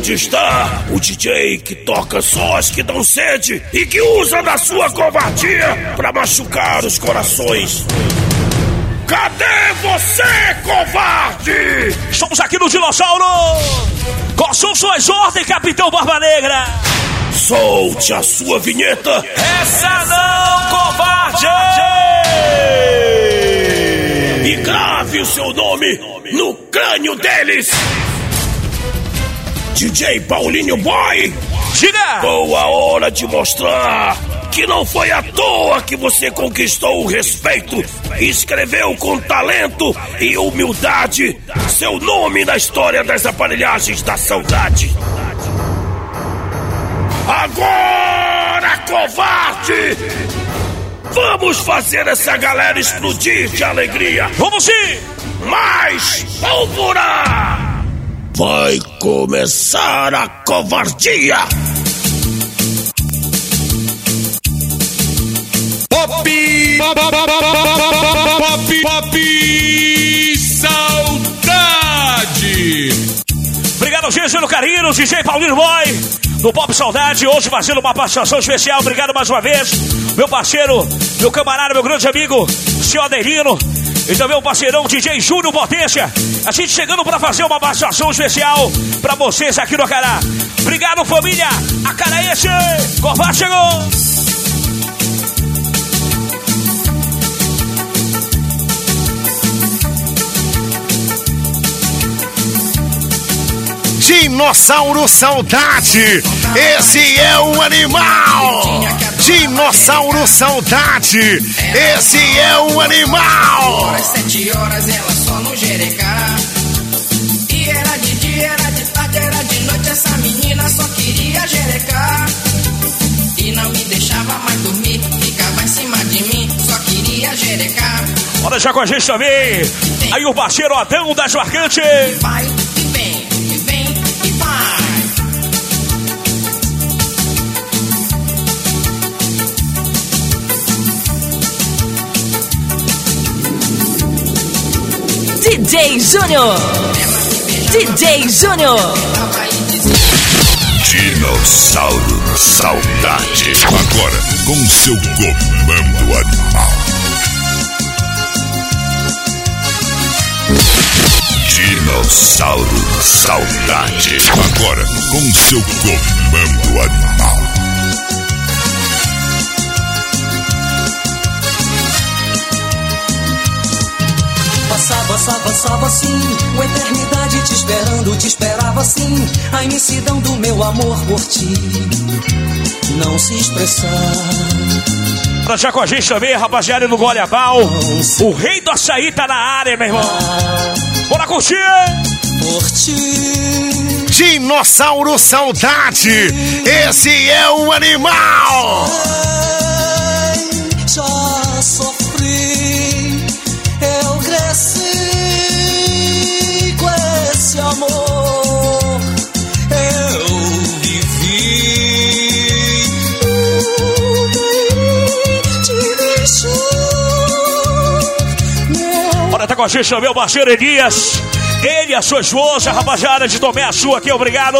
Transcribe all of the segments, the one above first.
onde está o DJ que toca sós que dão sede e que usa da sua covardia para machucar os corações. Cadê você, covarde? Estamos aqui no Dinossauro! Quais são suas ordens, Capitão Barba Negra? Solte a sua vinheta. Essa não, covarde! E grave o seu nome no crânio deles. DJ Paulinho Boy. Diga! Boa hora de mostrar que não foi à toa que você conquistou o respeito e escreveu com talento e humildade seu nome na história das aparelhagens da saudade. Agora, covarde! Vamos fazer essa galera explodir de alegria! Vamos sim! Mais pólvora! Vai começar a covardia! Pop! Pop! Pop! Saudade! Obrigado, gente, pelo carinho, DJ Paulinho Boy, do Pop Saudade, hoje fazendo uma participação especial. Obrigado mais uma vez, meu parceiro, meu camarada, meu grande amigo, seu Adelino, e também o parceirão DJ Júnior Potência. A gente chegando para fazer uma participação especial para vocês aqui no Acará. Obrigado, família. Acaraense, Covar chegou. Dinossauro Saudade, esse é o animal. Dinossauro Saudade, esse é o animal. Sete horas ela só no jerecá. E era de dia, era de tarde, era de noite. Essa menina só queria jerecar. E não me deixava mais dormir. Ficava em cima de mim, só queria jerecar. Bora já com a gente também. Aí o parceiro Adão das Marcantes. Vai DJ Júnior. DJ Júnior. Dinossauro Saudade. Agora, com seu comando animal. Dinossauro Saudade. Agora, com seu comando animal. Passava, passava, passava assim, uma eternidade te esperando, te esperava assim, a imensidão do meu amor por ti. Não se expressar. Bora já com a gente também, rapaziada do Goiabal. O rei do açaí tá na área, meu irmão. Bora curtir! Por ti. Dinossauro Saudade, esse é o animal. Meu tá com a gente o parceiro Elias. Ele, a sua esposa, rapaziada de Tomé a sua aqui, obrigado.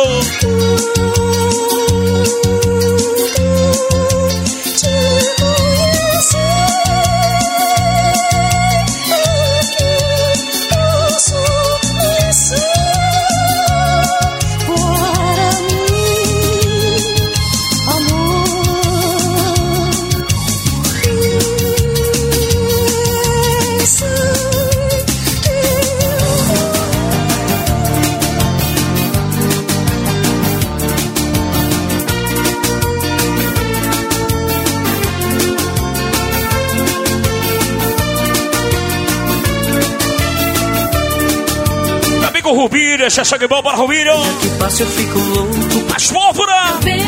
Com o Rubinho, esse é sangue bom para o Rubinho. que passa eu fico louco Mais pólvora! Vem,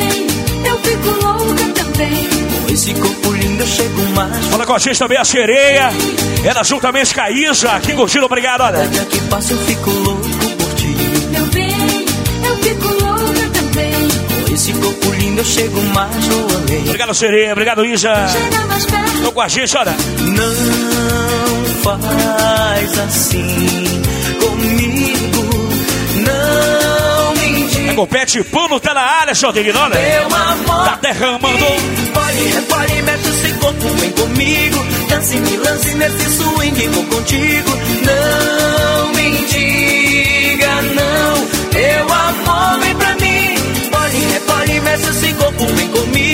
eu fico louca também. com esse corpo lindo eu chego mais. Bora com a gente também a sereia. Ela juntamente com a Isa, aqui curtindo, obrigado, olha. Cada que passa eu fico louco por ti. Meu bem, eu fico louca também. Com esse corpo lindo eu chego mais. Obrigado, sereia, obrigado, Isa. Chega mais perto. Tô com a gente, olha. Não faz assim comigo. Não me É diga amigo Pet Pano tá na área, seu Adelino, olha. Meu amor. Tá derramando. Pode, repare, mexe esse corpo, vem comigo. Dance, me lance nesse swing, vou contigo. Não me diga não. Meu amor, vem pra mim. Pode, repare, mexe esse corpo, vem comigo.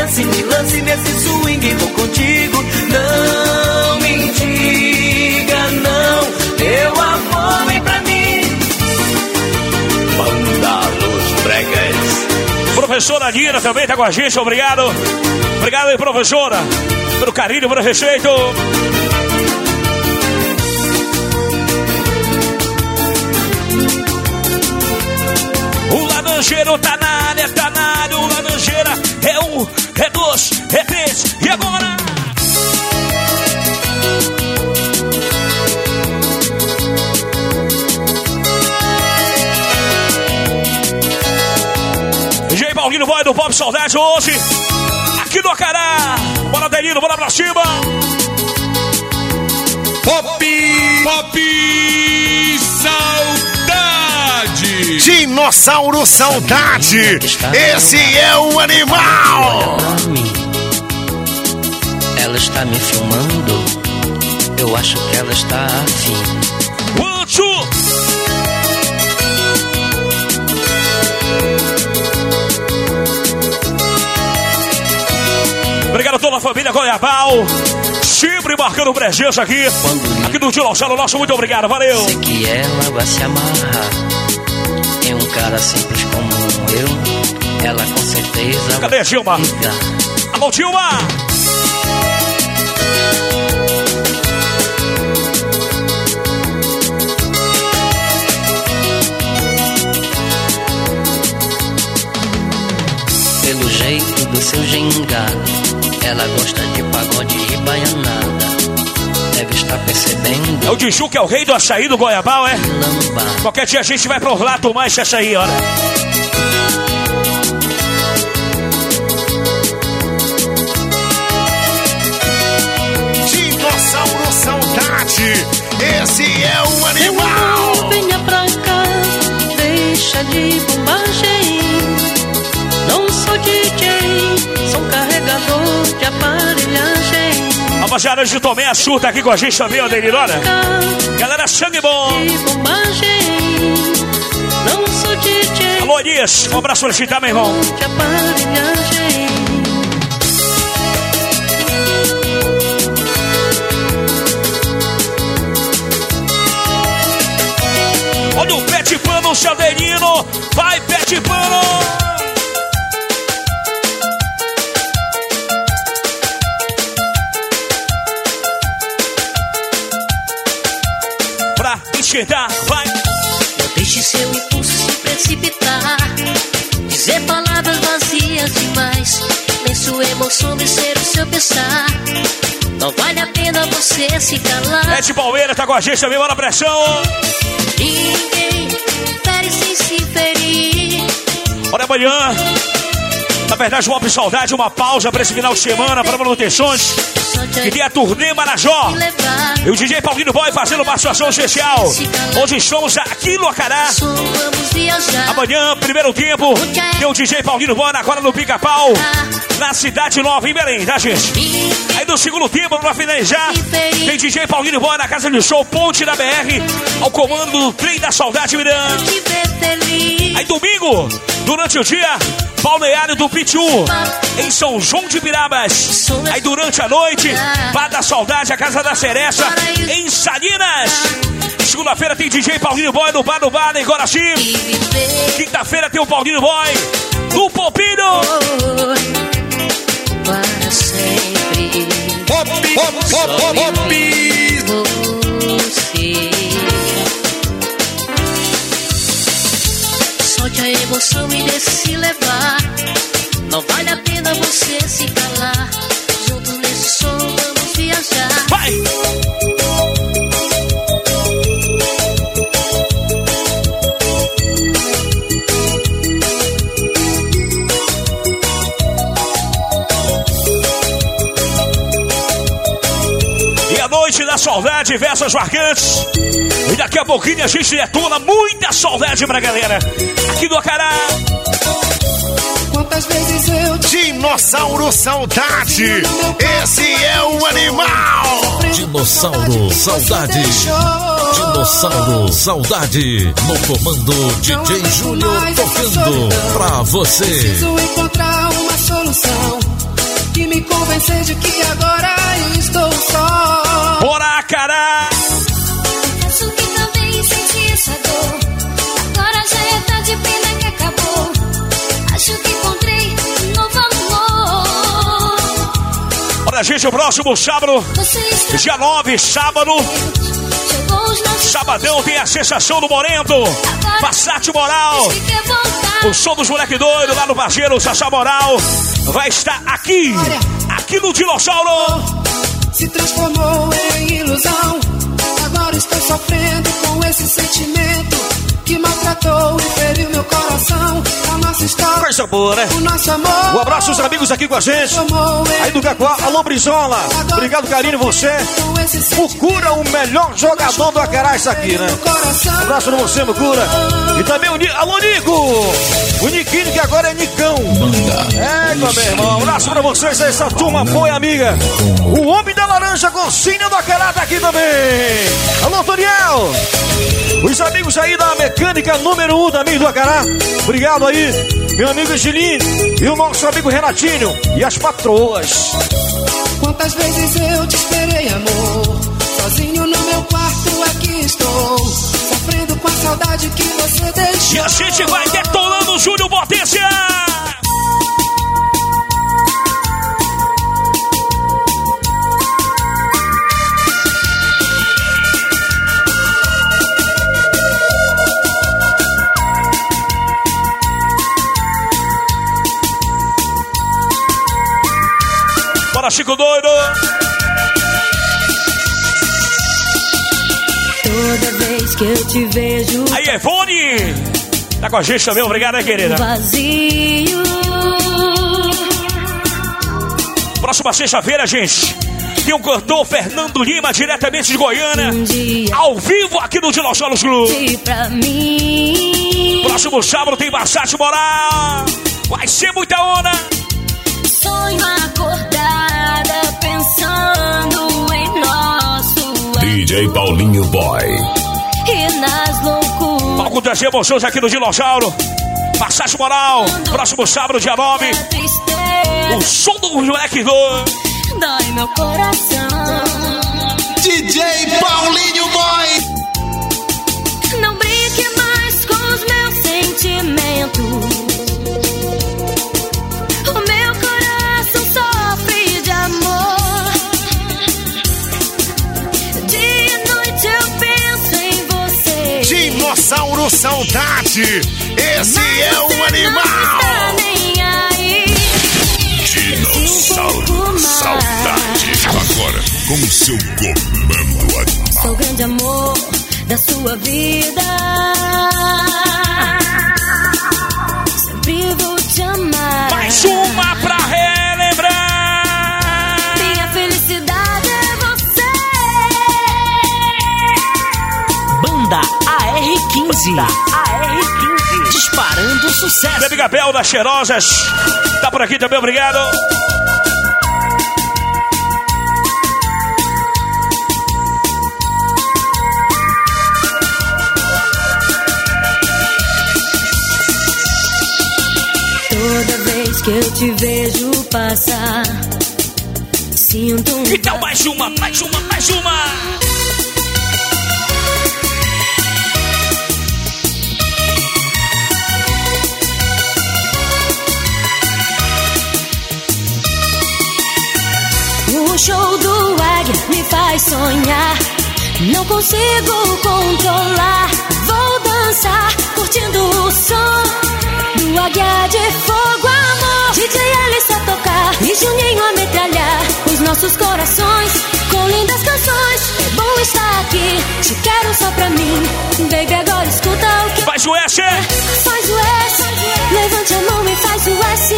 Dance, me lance nesse swing, vou contigo. Não me diga não. Meu amor, vem pra mim. Banda Los Bregas. Professora Nina também tá com a gente, obrigado. Obrigado aí, professora, pelo carinho, pelo respeito. O laranjeiro tá na área, tá na área, o laranjeira é um, é dois, é três, e agora? DJ Paulino Boy do Pop Saudade hoje, aqui no Acará. Bora, Delino, bora pra cima. Pop, Pop Saudade. Dinossauro Saudade. Esse é o animal. Ela está me filmando. Eu acho que ela está afim. One, two. Obrigado a toda a família Goiabal. Sempre marcando presença aqui. Aqui do Dinossauro Nosso, muito obrigado, valeu. Sei que ela vai se amarrar cara simples como eu. Ela com certeza Cadê Gilma? ligar. Alô, Dilma! Pelo jeito do seu gingado, ela gosta de pagode e baianada. Deve estar percebendo. É o Diju que é o rei do açaí do Goiabal, é? Qualquer dia a gente vai pra lá tomar esse açaí, olha. Aparelhagem. Rapaziada de Tomé a surta aqui com a gente também, ó. Cá Galera, sangue bom. de Alô, Elias, um abraço pra ti, tá, meu irmão? de. Olha o Pet Pano, o. Vai, Pet Pano! Se calar. Ed Palmeira tá com a gente também, bora pressão. Ninguém sem se ferir. Olha amanhã. Na verdade, uma saudade, uma pausa pra esse final de semana, para manutenções. Que tem a turnê Marajó. E o DJ Paulinho Boy fazendo uma situação especial. Hoje estamos aqui no Acará. Amanhã, primeiro tempo, tem o DJ Paulinho Boy agora no Pica-Pau. Na Cidade Nova, em Belém, tá, gente? No segundo tempo, pra finalizar, tem DJ Paulinho Boy na Casa de Show Ponte da BR, ao comando do Trem da Saudade Miranda. Aí domingo, durante o dia, balneário do Pitu, em São João de Pirabas. Aí durante a noite, Bar da Saudade, a Casa da Cereça, em Salinas. Segunda-feira tem DJ Paulinho Boy no Bar do Bar, em Guaraci. Quinta-feira tem o Paulinho Boy no Popino. para. Solte a emoção e deixe levar. Não vale a pena você se calar. Juntos nesse som vamos viajar. Vai! Noite da Saudade, versos marcantes. E daqui a pouquinho a gente detona muita saudade pra galera. Aqui do Acará. Quantas vezes eu Dinossauro Saudade. Esse é o animal. Dinossauro Saudade. Dinossauro Saudade. No comando DJ Júnior tocando pra você. Preciso encontrar uma solução que me convencer de que agora estou só. Bora, Acará! Confesso que também senti essa dor. Agora já é tarde, pena que acabou. Acho que encontrei um novo amor. Olha, gente, o próximo sábado, dia 9, sábado. Sabadão tem a sensação do Morento. Passate Moral. O som dos moleque doido lá no parceiro Sassá Moral vai estar aqui. Aqui no Dinossauro. Se transformou em ilusão. Agora estou sofrendo com esse sentimento que maltratou e feriu meu coração. A nossa história, Coisa boa, né? o nosso amor. Um abraço aos amigos aqui com a gente. Aí do Cacoá, alô Brizola. Obrigado, carinho, você. Mucura, o melhor jogador do Acará, isso aqui, né? meu coração. Um abraço pra você, Mucura. E também o Ni... Alô, Nico! O Niquinho, que agora é Nicão. É, meu irmão. Um abraço pra vocês, essa turma boa e amiga. O Homem da Laranja, Golcinho do Acará, tá aqui também. Alô, Toriel. Os amigos aí da mecânica número 1 um da do Acará. Obrigado aí, meu amigo Gilinho e o nosso amigo Renatinho e as patroas. Quantas vezes eu te esperei, amor? Sozinho no meu quarto aqui estou. Sofrendo com a saudade que você deixou. E a gente vai detonando o Júnior Potência. Bora, Chico Doido. Toda vez que eu te vejo Aí, Evone. Tá com a gente também, obrigado, né, querida? vazio. Próxima sexta-feira, gente, tem o cantor Fernando Lima, diretamente de Goiânia, Um ao vivo aqui no Dinossauros Clube. Próximo sábado tem Bassate Moral. Vai ser muita onda. Sonho acordada DJ Paulinho Boy. e nas loucuras. Palco das emoções aqui no Dinossauro. Passagem Moral. Próximo sábado, dia 9. da tristeza O som do moleque do. dói meu coração. DJ Paulinho Boy. Não brinque mais com os meus sentimentos. Dinossauro Saudade. Esse Mas é o animal. está nem aí. Dinossauro Saudade. Agora com seu comando animal. Sou o grande amor da sua vida. Sempre vou te amar. Mais uma AR15. AR15. Disparando sucesso. Minha amiga Bel das Cheirosas. Tá por aqui também, obrigado. Toda vez que eu te vejo passar, sinto um Então mais uma, mais uma, mais uma. Show do águia me faz sonhar. Não consigo controlar. Vou dançar, curtindo o som do águia de fogo, amor. DJ Alice a tocar e Juninho a metralhar os nossos corações com lindas canções. É bom estar aqui, te quero só pra mim. Baby, agora escuta Faz o S. faz o S. Levante a mão e faz o S.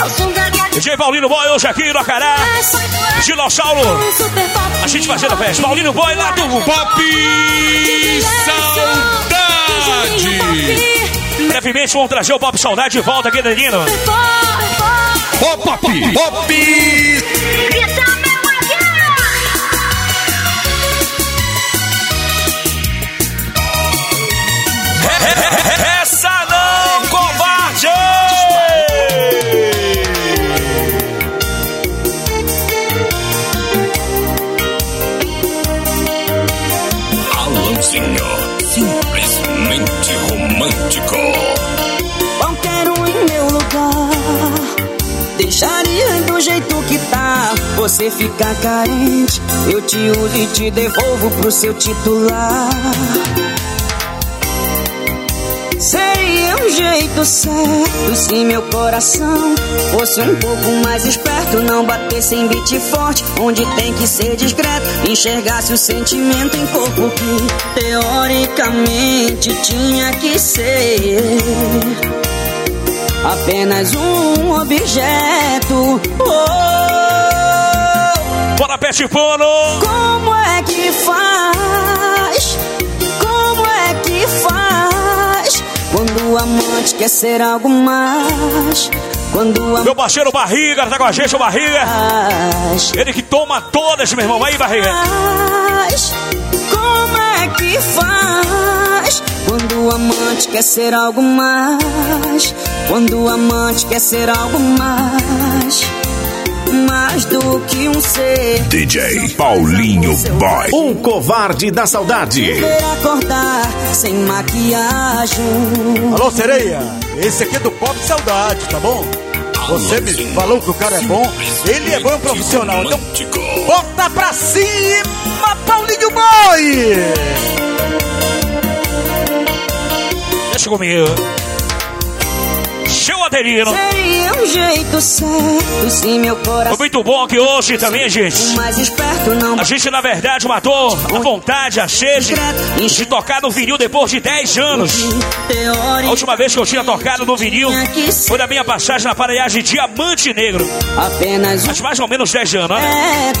Ao som da DJ Paulino Boy hoje aqui no Acará. Dinossauro. A gente fazendo a festa. Paulino Boy lá do Pop Saudade. Brevemente vamos trazer o Pop Saudade de volta aqui, Danilo. Pop, pop, pop. Essa não, covarde! Alanzinho, simplesmente romântico. Qualquer um em meu lugar Deixaria do jeito que tá Você fica carente Eu te uso e te devolvo pro seu titular jeito certo se meu coração fosse um pouco mais esperto. Não batesse em beat forte, onde tem que ser discreto. Enxergasse o sentimento em corpo que teoricamente tinha que ser apenas um objeto. Oh, Bora, peste pano! como é que faz? O amante quer ser algo mais. Quando Meu parceiro Barriga, tá com a gente, o Barriga. Ele que toma todas, meu irmão. Aí, Barriga. Como é que faz? Quando o amante quer ser algo mais. Quando o amante quer ser algo mais. Mais do que um ser. DJ Paulinho Boy. Um covarde da saudade. Acordar sem maquiagem. Alô, sereia. Esse aqui é do Pop Saudade, tá bom? Você me falou que o cara é bom. Ele é bom profissional. Então, bota pra cima, Paulinho Boy! Deixa comigo. Show Adelino. Seria um jeito certo se meu Foi coração. muito bom que hoje também, gente. A gente, na verdade, matou a vontade, a sede de tocar no vinil depois de 10 anos. A última vez que eu tinha tocado no vinil foi na minha passagem na aparelhagem Diamante Negro. Apenas Faz mais ou menos 10 anos, né?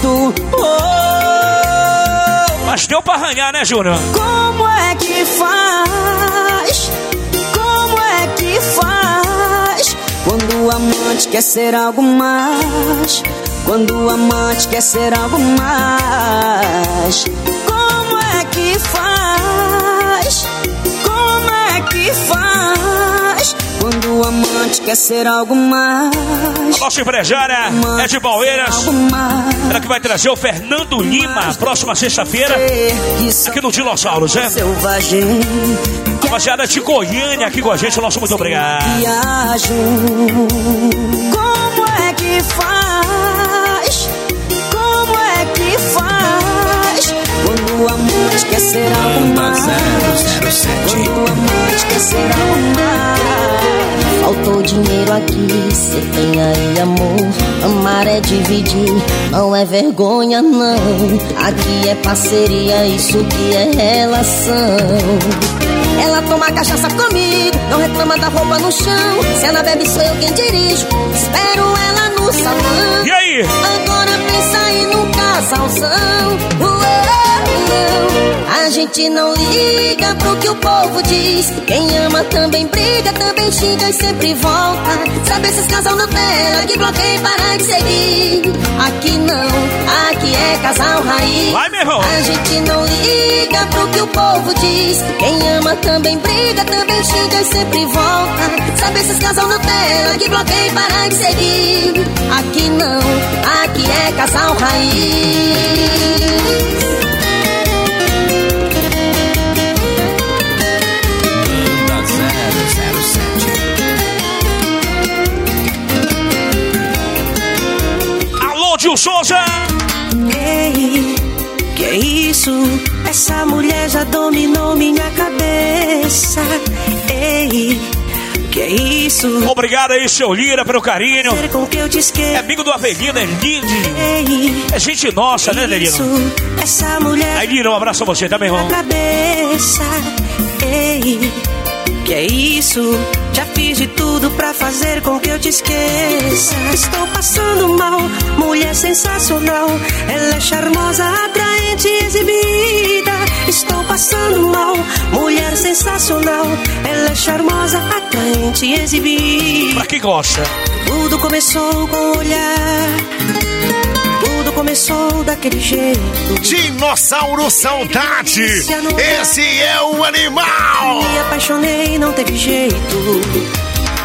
Oh, Mas deu pra arranhar, né, Júnior? como é que faz? Quando amante quer ser algo mais. Quando o amante quer ser algo mais. Quando o amante quer ser algo mais. A nossa empresária é de Palmeiras. Ela que vai trazer o Fernando Lima próxima sexta-feira aqui no Dinossauros, né? Selvagem. Rapaziada de Goiânia aqui com a gente, o nosso muito obrigado. Como é que faz? Como é que faz? Quando o amante quer ser algo mais. Quando o amante quer ser algo mais. Faltou dinheiro aqui, cê tem aí amor. Amar é dividir, não é vergonha não. Aqui é parceria, isso que é relação. Ela toma cachaça comigo, não reclama da roupa no chão. Se ela bebe, sou eu quem dirijo. Espero ela no salão. E aí? Agora pensa aí num casalzão. Não. A gente não liga pro que o povo diz. Quem ama também briga, também xinga e sempre volta. Sabe esses casal Nutella que bloqueia e para de seguir. Aqui não, aqui é casal raiz. Vai, meu irmão. A gente não liga pro que o povo diz. Quem ama também briga, também xinga e sempre volta. Sabe esses casal Nutella que bloqueia e para de seguir. Aqui não, aqui é casal raiz. Gil Souza! Ei, que isso? Essa mulher já dominou minha cabeça. Ei, que isso? Obrigado aí, seu Lira, pelo carinho. É amigo do Avelino, é lindo. Ei, É gente nossa, né? Delino? Essa mulher Aí, Lira, um abraço a você, tá, meu irmão? cabeça. Ei, Que é isso? Já fiz de tudo pra fazer com que eu te esqueça. Estou passando mal, mulher sensacional. Ela é charmosa, atraente, exibida. Estou passando mal, mulher sensacional. Ela é charmosa, atraente, exibida. Pra quem gosta? Tudo começou com o olhar. Começou daquele jeito. Dinossauro Saudade. Esse é o animal. Me apaixonei, não teve jeito.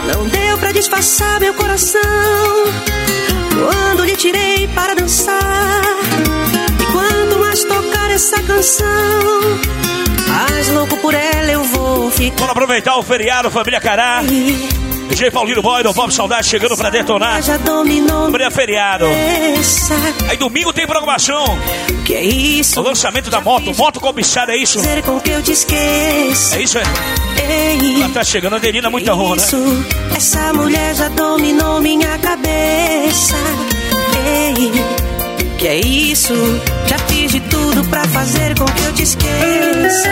Não deu pra disfarçar meu coração. Quando lhe tirei para dançar. E quanto mais tocar essa canção, mais louco por ela eu vou ficar. Vamos aproveitar o feriado, família Cará. DJ Paulinho Boy do Pop Saudade chegando pra detonar. Já dominou Amanhã é feriado. Aí domingo tem programação. Que é isso? O lançamento da moto. Moto cobiçada, é isso? Com que eu te esqueça. É isso, é? Ei, Ela tá chegando, a Adelina, muita honra, né? essa mulher já dominou minha cabeça. Ei, que é isso? Já fiz de tudo pra fazer com que eu te esqueça.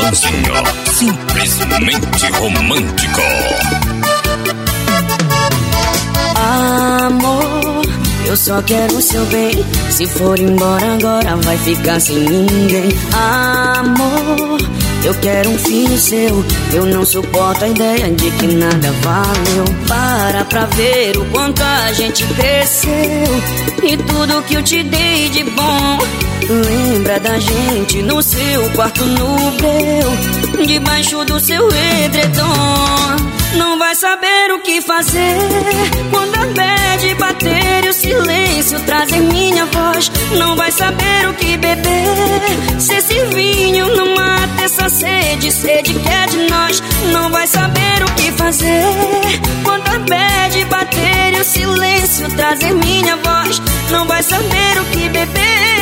Alanzinho, simplesmente romântico. Amor, eu só quero o seu bem. Se for embora agora, vai ficar sem ninguém. Amor, eu quero um filho seu. Eu não suporto a ideia de que nada valeu. Para pra ver o quanto a gente cresceu. E tudo que eu te dei de bom. Lembra da gente no seu quarto breu, debaixo do seu edredom. Não vai saber o que fazer quando a bad bater e o silêncio trazer minha voz. Não vai saber o que beber se esse vinho não mata essa sede, sede que é de nós. Não vai saber o que fazer quando a bad bater e o silêncio trazer minha voz. Não vai saber o que beber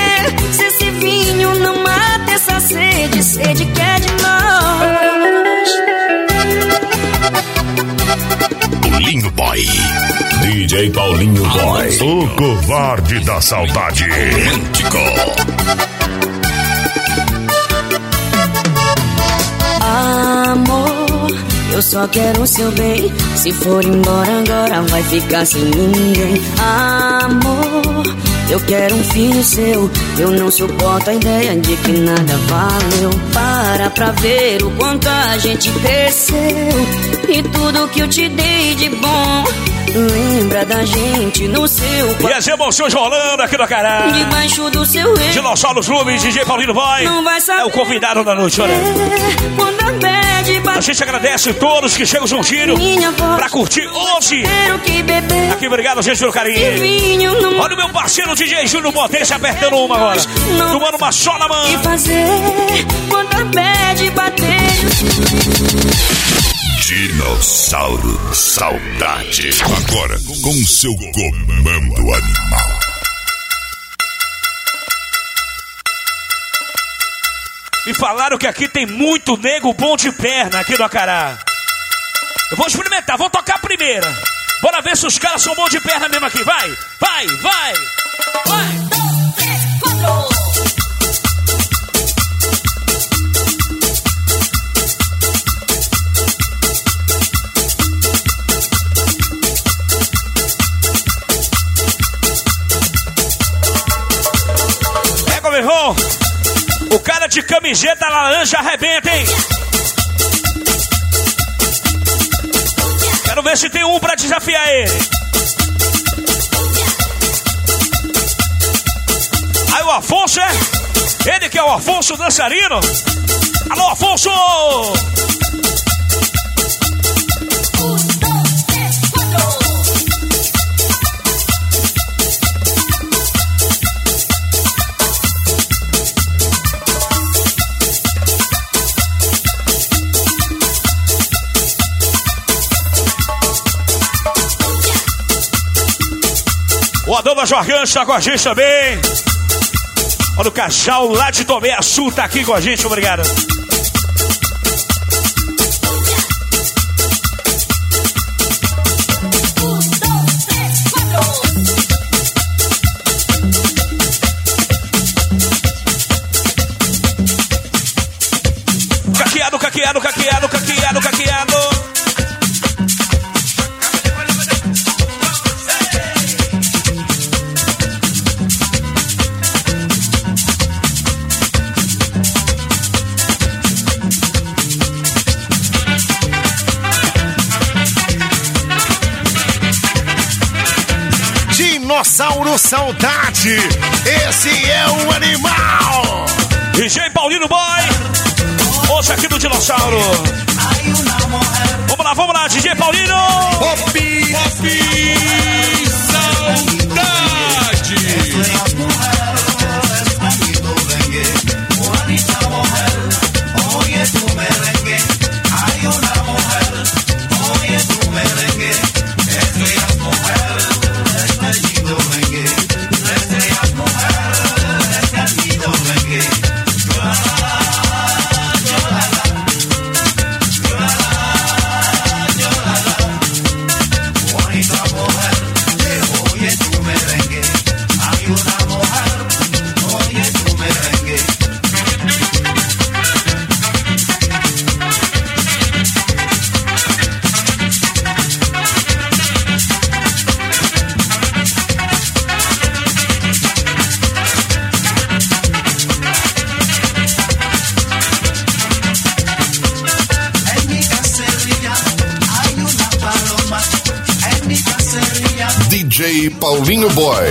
se esse vinho não mata essa sede, sede que é de nós. Paulinho Boy. DJ Paulinho Boy. O covarde da saudade. Romântico. Amor, eu só quero o seu bem. Se for embora agora, vai ficar sem ninguém. Amor, eu quero um filho seu. Eu não suporto a ideia de que nada valeu. Para pra ver o quanto a gente cresceu. E tudo que eu te dei de bom. Lembra da gente no seu E as emoções rolando aqui no Cará. Debaixo do seu rei. Dinossauros Clube, DJ Paulinho Boy. Não vai saber É o convidado da noite, olha. quando a A gente agradece todos que chegam juntinho pra curtir hoje. Quero que beber Aqui, obrigado, gente, pelo carinho. Olha o meu parceiro DJ Júnior Potência apertando uma agora. Tomando uma só na que mão. fazer quando a bad bater. Dinossauro Saudade. Agora com seu comando animal. Me falaram que aqui tem muito nego bom de perna aqui no Acará. Eu vou experimentar, vou tocar a primeira. Bora ver se os caras são bons de perna mesmo aqui. Vai, vai, vai. Vai. Pega, meu irmão. O cara de camiseta laranja arrebenta, hein? Quero ver se tem um pra desafiar ele. Aí o Afonso é? Ele que é o Afonso dançarino? Alô, Afonso! Ó, a Jorgan está com a gente também. Olha o Cajal, lá de Tomé Açu, está aqui com a gente, obrigado. Caqueado, caqueado, caqueado, caqueado, caqueado. Dinossauro Saudade. Esse é o animal. DJ Paulino Boy. Hoje aqui no Dinossauro. Vamos lá, vamos lá, DJ Paulino. Pop, pop, saudade. Paulinho Boy.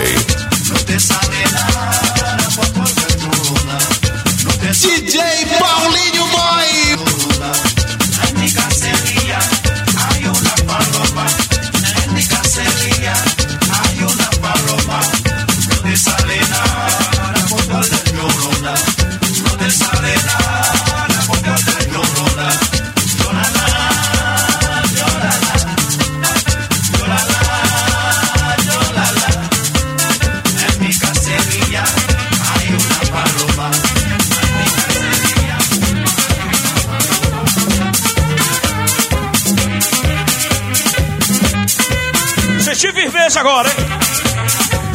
Firmeza agora, hein?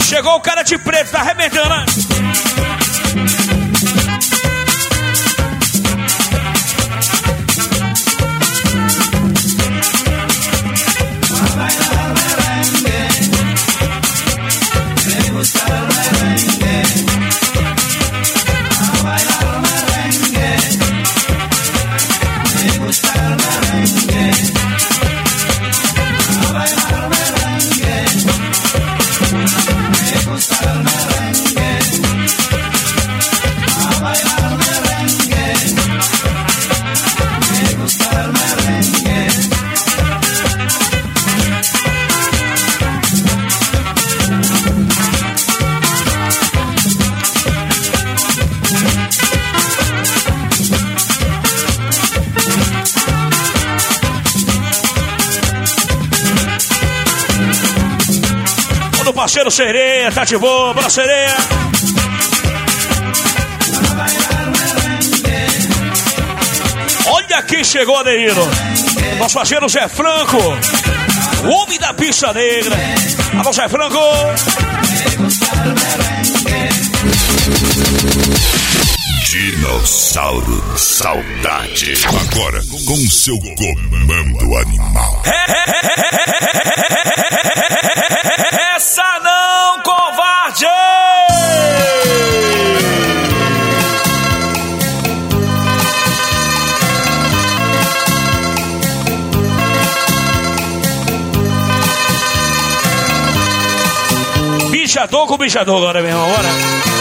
Chegou o cara de preto, tá arrebentando, né? Parceiro Sereia, tá de boa, bora Sereia. Olha quem chegou, Adeiro. Nosso parceiro Zé Franco, o homem da pista negra. Alô, Zé Franco. Dinossauro Saudade. Agora com seu comando animal. Bichador com bichador agora, meu irmão, bora.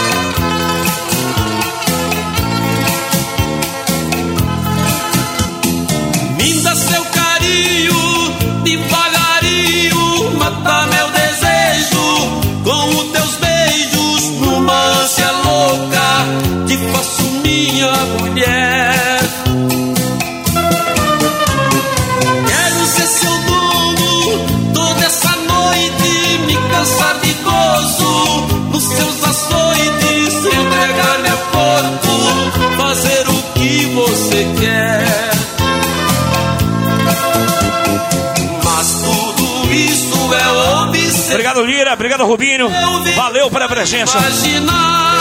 Obrigado, Rubinho. Valeu pela presença.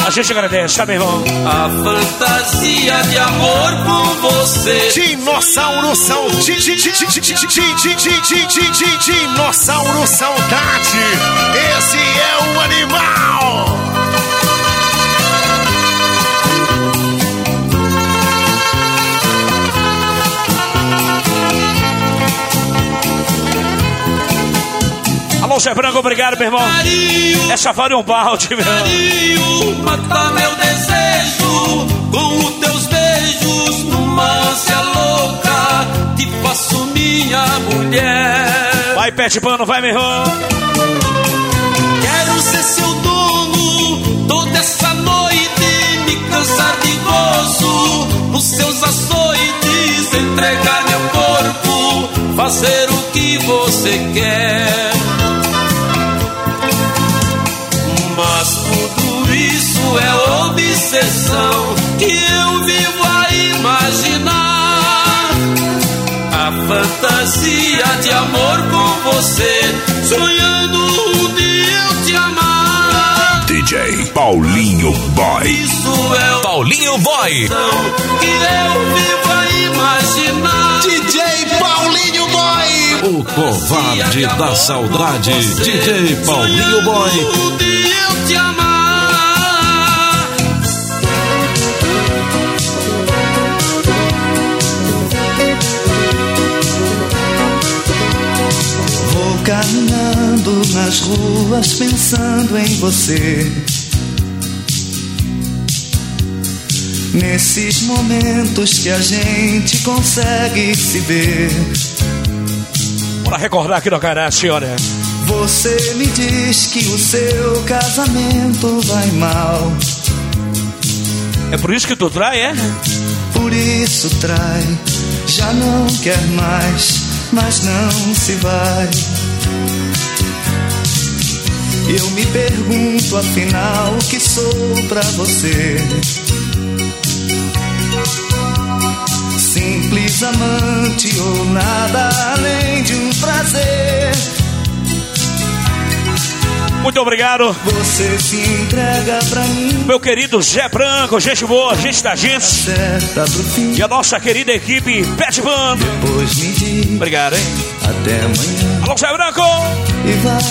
A gente agradece, tá, meu irmão? A fantasia de amor com você. Dinossauro saudade. Dinossauro saudade. Esse é o animal. Zé Branco, obrigado, meu irmão. Essa vale um balde, meu irmão. Carinho, mata meu desejo com os teus beijos numa ânsia louca. Te faço minha mulher. Vai, pet pano, vai, meu irmão. Quero ser seu dono toda essa noite. Me cansar de gozo nos seus açoites. Entregar meu corpo, fazer o que você quer. De amor com você, sonhando um dia eu te amar. DJ Paulinho Boy. Isso é Paulinho Boy. que eu vivo a imaginar. DJ Paulinho Boy. O covarde da saudade, DJ Paulinho Boy. Caminhando nas ruas pensando em você. Nesses momentos que a gente consegue se ver. Bora recordar aqui no canal, senhora. Você me diz que o seu casamento vai mal. É por isso que tu trai, é? Por isso trai, já não quer mais, mas não se vai. Eu me pergunto afinal o que sou pra você. Simples amante ou nada além de um prazer. Muito obrigado. Você se entrega pra mim. Meu querido Zé Branco, gente boa, gente da gente. E a nossa querida equipe Pet Band. Depois me diz Obrigado, hein? até amanhã. Alô, Zé Branco. E vai.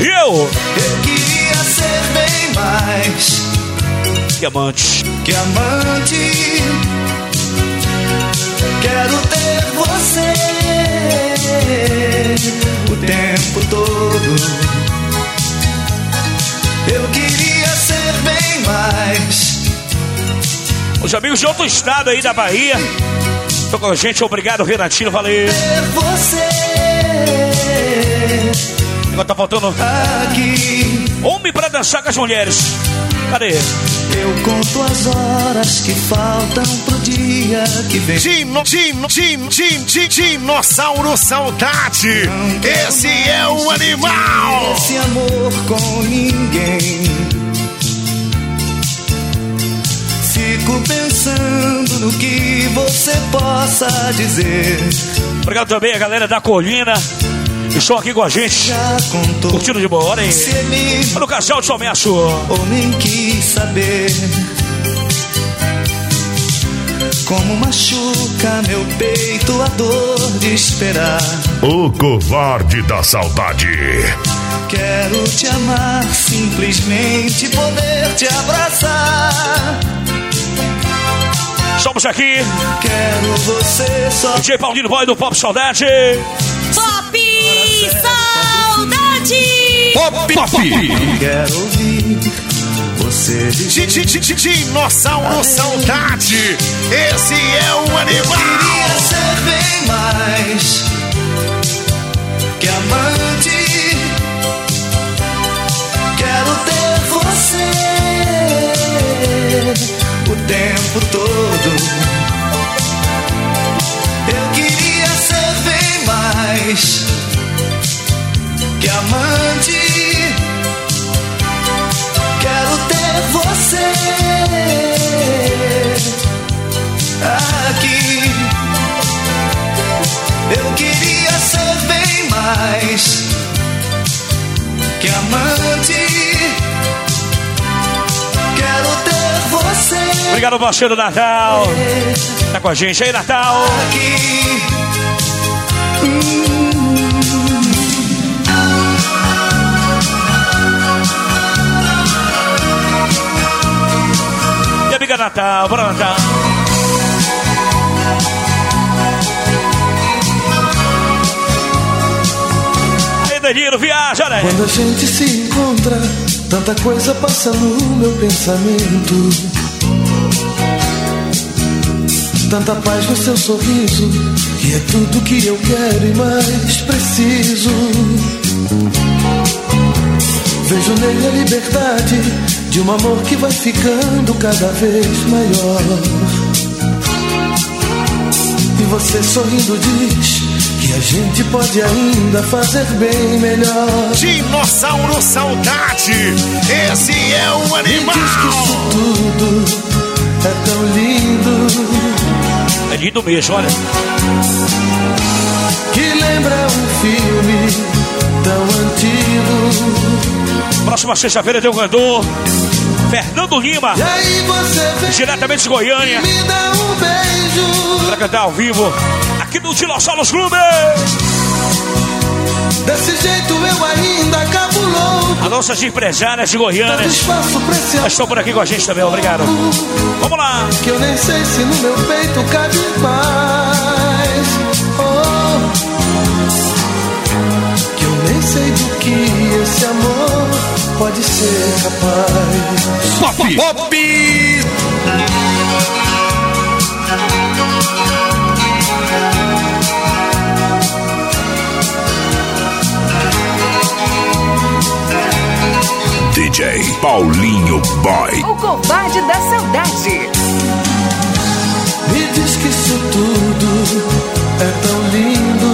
E eu? Eu queria ser bem mais Que amante. que amante. Quero ter você tempo todo. Eu queria ser bem mais. Os amigos de outro estado aí da Bahia. Tô com a gente, obrigado, Renatinho, valeu. Você Agora tá faltando aqui. homem pra dançar com as mulheres. Cadê? Eu conto as horas que faltam pro dia que vem. Dino, Dino, Dino, Dino, Dino, Dinossauro saudade. Esse é o animal. Esse amor com ninguém. Fico pensando no que você possa dizer. Obrigado também a galera da Colina. Estão aqui com a gente. Já contou Curtindo de boa, se ele Olha o casal de Someço. ou nem quis saber. Como machuca meu peito a dor de esperar. O covarde da saudade. Quero te amar, simplesmente poder te abraçar. Estamos aqui. Quero você só DJ Paulinho Boy do Pop Saudade. Pop Não quero ouvir você Dinossauro saudade. Esse é o Queria animal. ser bem mais que amante. Quero ter você o tempo todo. Obrigado, parceiro Natal. Tá com a gente aí, Natal. E amiga Natal, bora Natal. Aí, Danilo, viaja, né? Quando a gente se encontra, tanta coisa passa no meu pensamento. Tanta paz no seu sorriso, que é tudo que eu quero e mais preciso. Vejo nele a liberdade de um amor que vai ficando cada vez maior. E você sorrindo diz que a gente pode ainda fazer bem melhor. Dinossauro Saudade, esse é o animal. Me diz que isso tudo é tão lindo. É lindo mesmo, olha. Que lembra um filme tão antigo. Próxima sexta-feira tem o cantor Fernando Lima. E aí você diretamente de Goiânia. Me dá um beijo. Pra cantar ao vivo aqui no Dinossauros Clube. Desse jeito eu ainda acabo louco. A nossas empresárias de Goiânia. Elas estão por aqui com a gente também, obrigado. Vamos lá. Que eu nem sei se no meu peito cabe mais. Oh. Que eu nem sei do que esse amor pode ser capaz. Pop! Pop! DJ Paulinho Boy. O covarde da saudade. Me diz que isso tudo é tão lindo.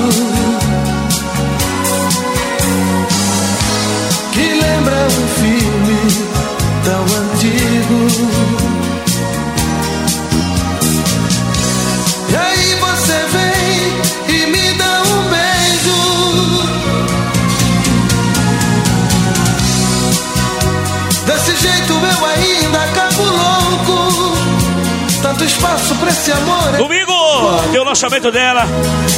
Que lembra um filme tão antigo. Tanto espaço pra esse amor. Domingo tem o lançamento dela.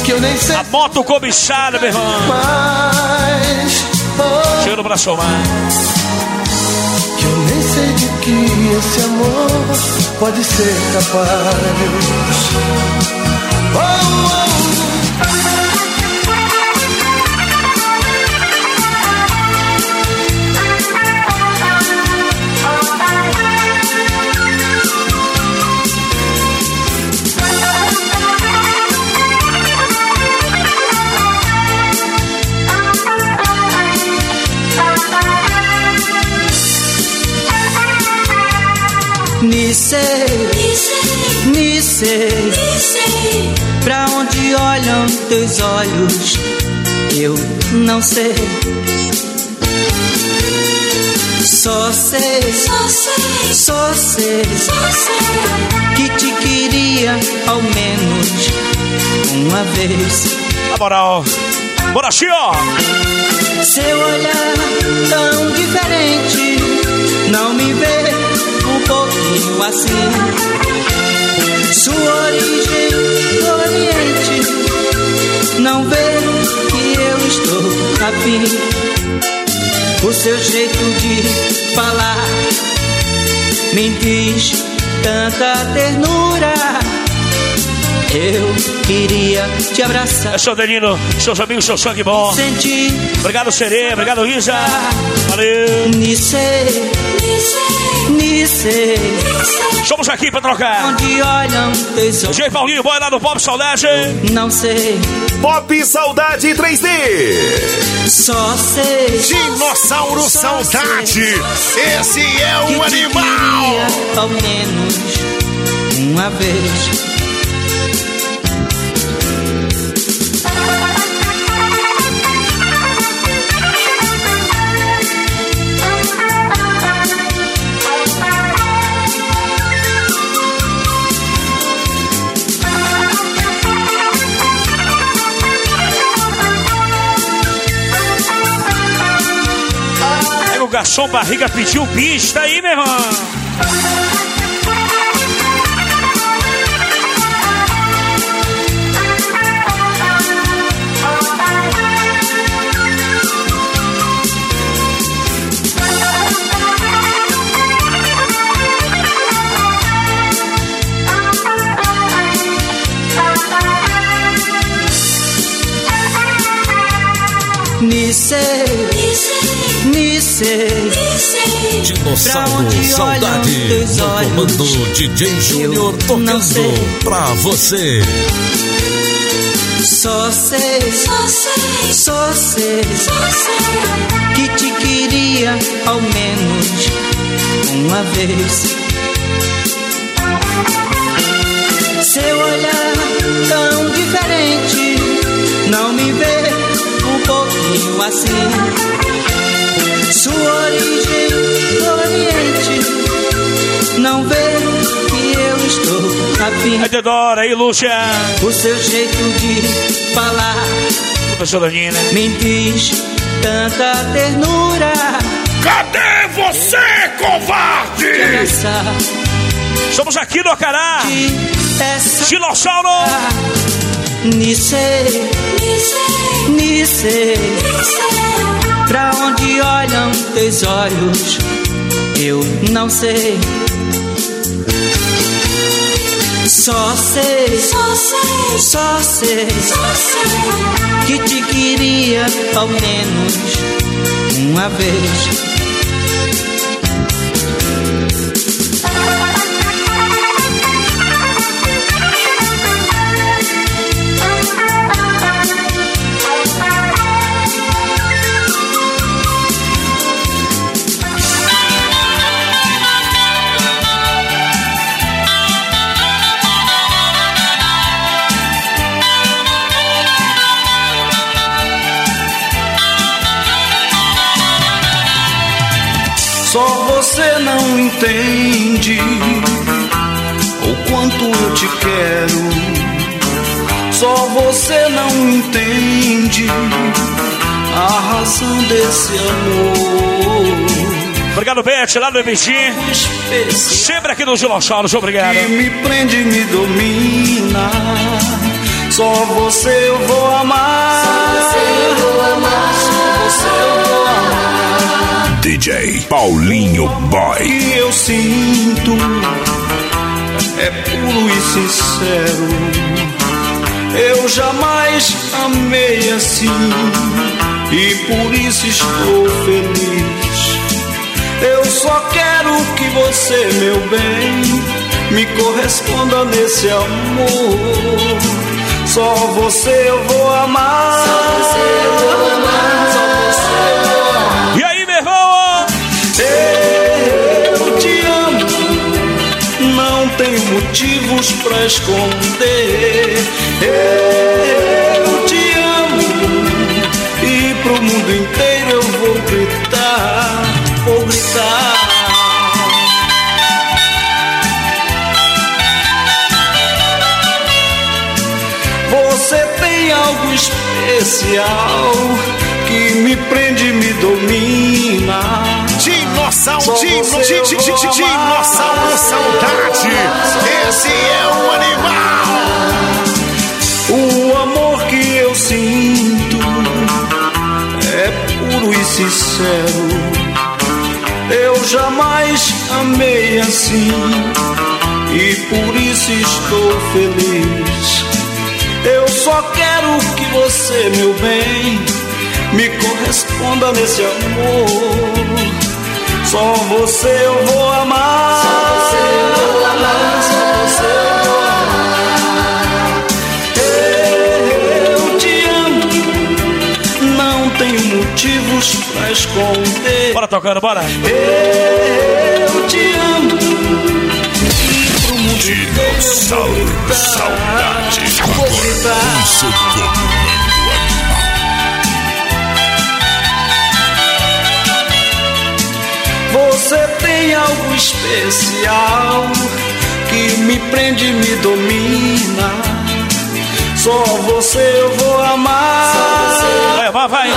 Que eu nem sei. A moto cobiçada, meu irmão. Mais. Oh. Cheiro pra somar. Que eu nem sei de que esse amor pode ser capaz. Oh, oh. Nice, Nice, pra onde olham teus olhos, eu não sei. Só sei, só sei, só sei, que te queria ao menos uma vez. Na moral, bora, Xio! Seu olhar tão diferente não me vê pouquinho assim. Sua origem do Oriente não vê que eu estou afim. O seu jeito de falar me diz tanta ternura. Eu queria te abraçar. É seu Danilo, seus amigos, seu sangue bom. Sentir. Obrigado, Serê. Obrigado, Isa. Valeu. Nice, Nice. Estamos aqui pra trocar. Onde olham teus olhos. DJ Paulinho, boy lá no Pop Saudade. Não sei. Pop Saudade 3D. Só sei. Dinossauro só Saudade. sei Esse é que o te animal. queria Ao menos uma vez. Garçom barriga pediu pista aí, meu irmão. Sei. Dinossauro Saudade. No comando DJ Júnior tocando pra você. Só sei, só sei, só sei, que te queria ao menos uma vez. Seu olhar tão diferente não me vê um pouquinho assim. Sua origem do Oriente não vê que eu estou afim. É Dedora aí, Lúcia. O seu jeito de falar Professora Nina. me diz tanta ternura. Cadê você, covarde? Estamos aqui no Acará. Dinossauro. Nice, Nice, pra onde olham teus olhos, eu não sei. Só sei, só sei, só sei, que te queria ao menos uma vez. Razão desse amor. Obrigado, Beth, lá do MG. Sempre aqui no Dinossauro, muito obrigado. Que me prende e me domina. Só você eu vou amar. Só você eu vou amar. Só você eu vou amar. DJ Paulinho Boy. que eu sinto é puro e sincero. Eu jamais amei assim e por isso estou feliz. Eu só quero que você, meu bem, me corresponda nesse amor. Só você eu vou amar. Só você eu vou amar. Só você eu vou amar. E aí, meu irmão? Eu te amo, não tenho motivos pra esconder. Eu mundo inteiro eu vou gritar, vou gritar. Você tem algo especial que me prende e me domina. Dinossauro, dino, di- di- di- di- dinossauro saudade. Esse é o animal. Sincero. Eu jamais amei assim e por isso estou feliz. Eu só quero que você, meu bem, me corresponda nesse amor. Só você eu vou amar. Só você eu vou amar. Esconder. Bora tocando, bora. Eu te amo. E pro mundo Dinossauro saudade. vou gritar. Você tem algo especial que me prende e me domina. Só você eu vou amar. Vai,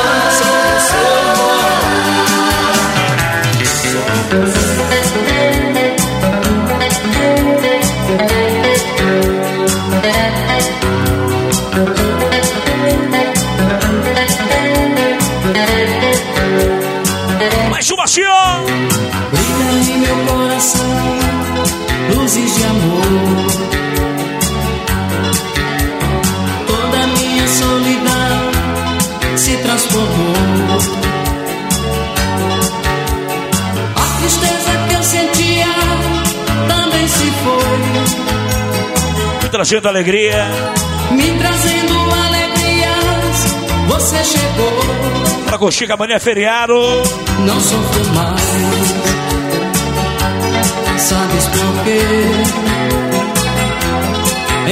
Mais uma, senhor. Em meu coração trazendo alegria. Me trazendo alegrias, você chegou. Pra curtir que amanhã é feriado. Não sofro mais. Sabes por quê?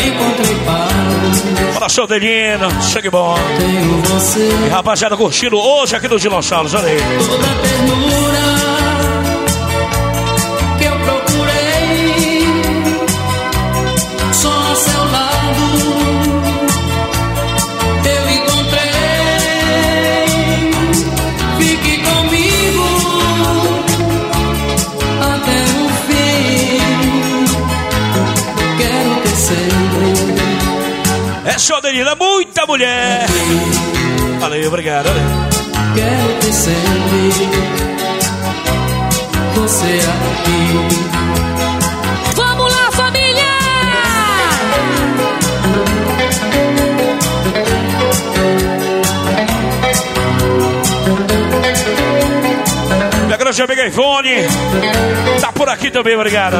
Encontrei paz. Fala, seu Delino, chegue bom. Tenho você. E rapaziada curtindo hoje aqui no Dinossauros, olha aí. Toda ternura mulher. Valeu, obrigado. olha. Quero ter sempre você aqui. Vamos lá, família! Minha grande amiga Ivone. Tá por aqui também, obrigado.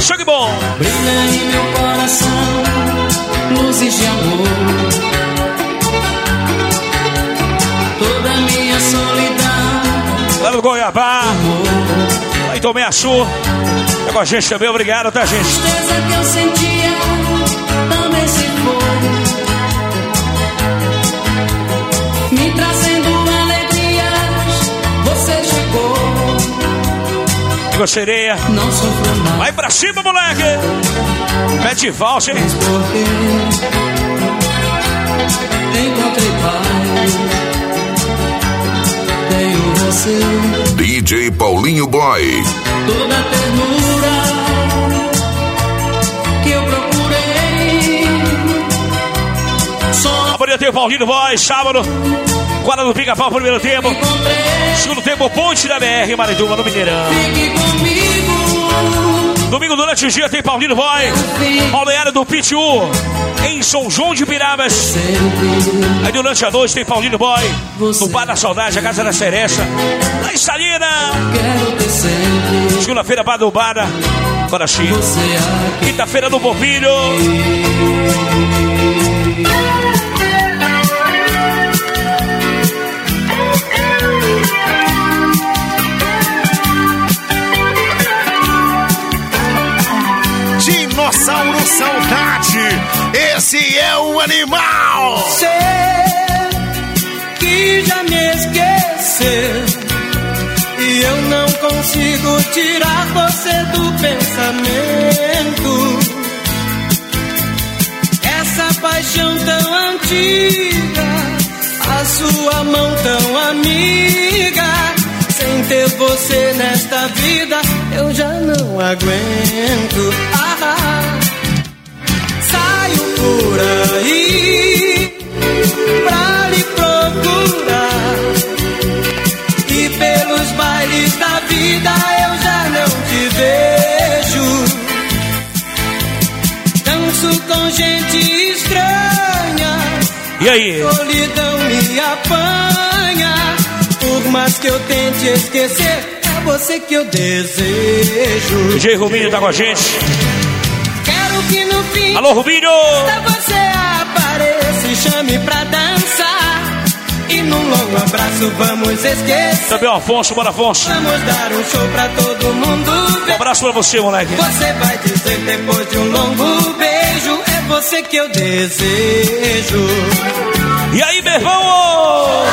Chegue bom. Brilha em meu coração, luzes de amor. Toda minha solidão. Lá no Goiabá. Aí tomei a sua. É com a gente também, obrigado, tá, gente? Tristeza que eu sentia Amigo sereia. Não sofro mais. Vai pra cima, moleque. Mete valsa, hein? Encontrei paz. Tenho você. DJ Paulinho Boy. Toda a ternura que eu procurei. Só Amanhã tem o Paulinho Voz, sábado. Quadra do Pica-Pau, primeiro tempo. Segundo tempo, Ponte da BR, Marituba, no Mineirão. Domingo durante o dia tem Paulinho Boy. Balneário do Pitiu. Em São João de Pirabas. Aí durante a noite tem Paulinho Boy. No Bar da Saudade, a Casa da Seresta. Lá em Salina. Segunda-feira, Bar do Bada. Guaraxi. Quinta-feira no Bobinho. Dinossauro Saudade. Esse é o animal. Sei que já me esqueceu e eu não consigo tirar você do pensamento. Essa paixão tão antiga, a sua mão tão amiga. Ter você nesta vida, eu já não aguento. Ah, saio por aí pra lhe procurar. E pelos bailes da vida eu já não te vejo. Danço com gente estranha. E aí? A solidão me apanha. Mais que eu tente esquecer, é você que eu desejo. DJ Rubinho tá com a gente. Quero que no fim Alô, Rubinho! você apareça e chame pra dançar. E num longo abraço vamos esquecer. Também o Afonso, bora Afonso. Vamos dar um show pra todo mundo Um ver. abraço pra você, moleque. Você vai dizer depois de um longo beijo, é você que eu desejo. E aí, meu irmão?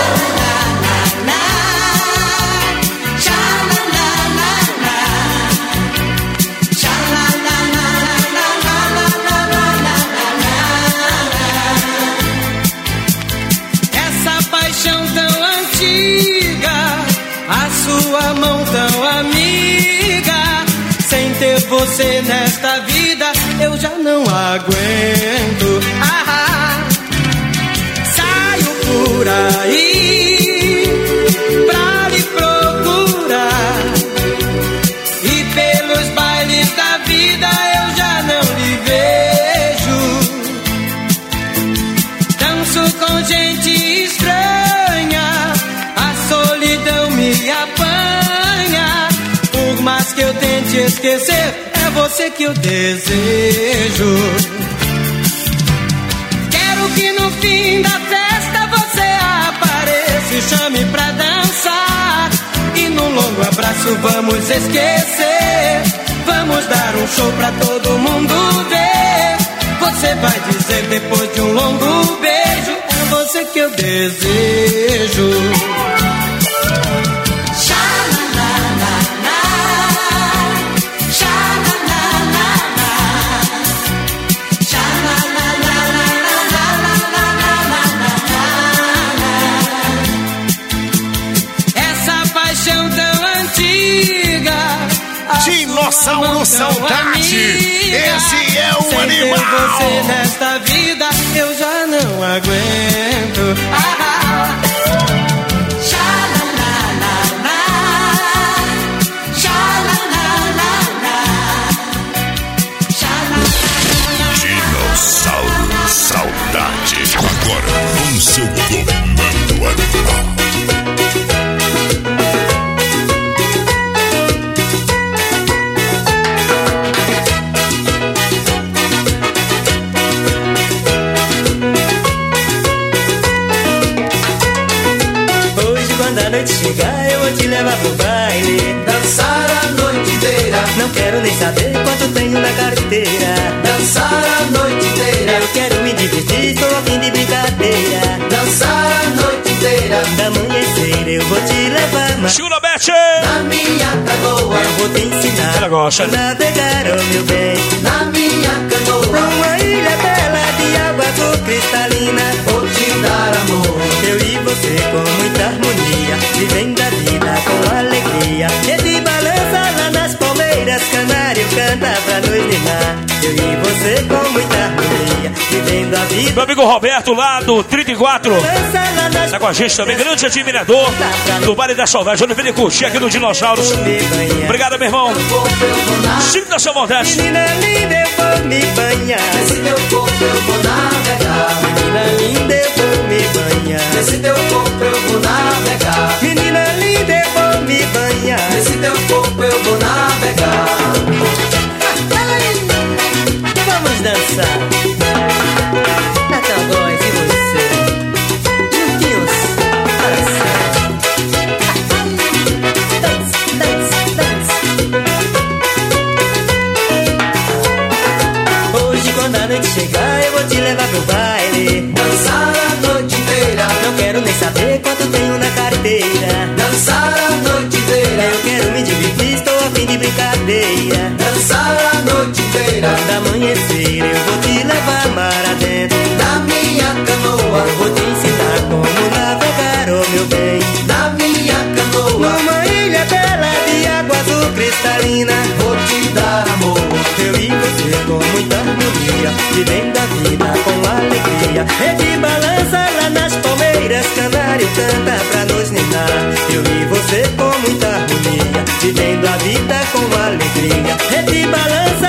Mão tão amiga. Sem ter você nesta vida, eu já não aguento. Ah, saio por aí esquecer, é você que eu desejo. Quero que no fim da festa você apareça e chame pra dançar. E num longo abraço vamos esquecer. Vamos dar um show pra todo mundo ver. Você vai dizer depois de um longo beijo: É você que eu desejo. Dinossauro Saudade. Esse é o Sem animal. você nesta vida eu já não aguento. Ah, Dinossauro Saudade. Agora com seu comando te ensinar Ela gosta. Navegar, oh meu bem Na minha canoa Pra uma ilha bela de água azul cristalina. Vou te dar amor. Eu e você com muita harmonia. Vivendo a vida com alegria pra nos animar Eu e você com muita harmonia Vivendo a vida Meu amigo Roberto lá do 34. Tá com a gente também, grande admirador do Vale da Saudade. Eu não vim curtir aqui no Dinossauros. Obrigado, meu irmão. Sinta sua vontade. Menina linda, eu vou me banhar. Nesse teu corpo eu vou navegar. Menina linda, eu vou me banhar. Nesse teu corpo eu vou navegar. Menina linda, eu vou me banhar. Nesse teu corpo eu vou navegar. Dançar. Natal 2 e você. Juntinhos. Dança. Dança, dança. Hoje quando a noite chegar eu vou te levar pro baile Dançar a noite inteira Não quero nem saber quanto tenho na carteira Dançar a noite inteira Eu quero me divertir, estou a fim de brincadeira Dançar a noite inteira amanhecer eu levar mar adentro Na minha canoa vou te ensinar como navegar, oh meu bem. Na minha canoa Numa ilha bela de água azul cristalina Vou te dar amor. Eu e você com muita harmonia Vivendo a vida com alegria. Rede balança lá nas palmeiras Canário canta pra nos ninar Eu e você com muita harmonia Vivendo a vida com alegria. Rede balança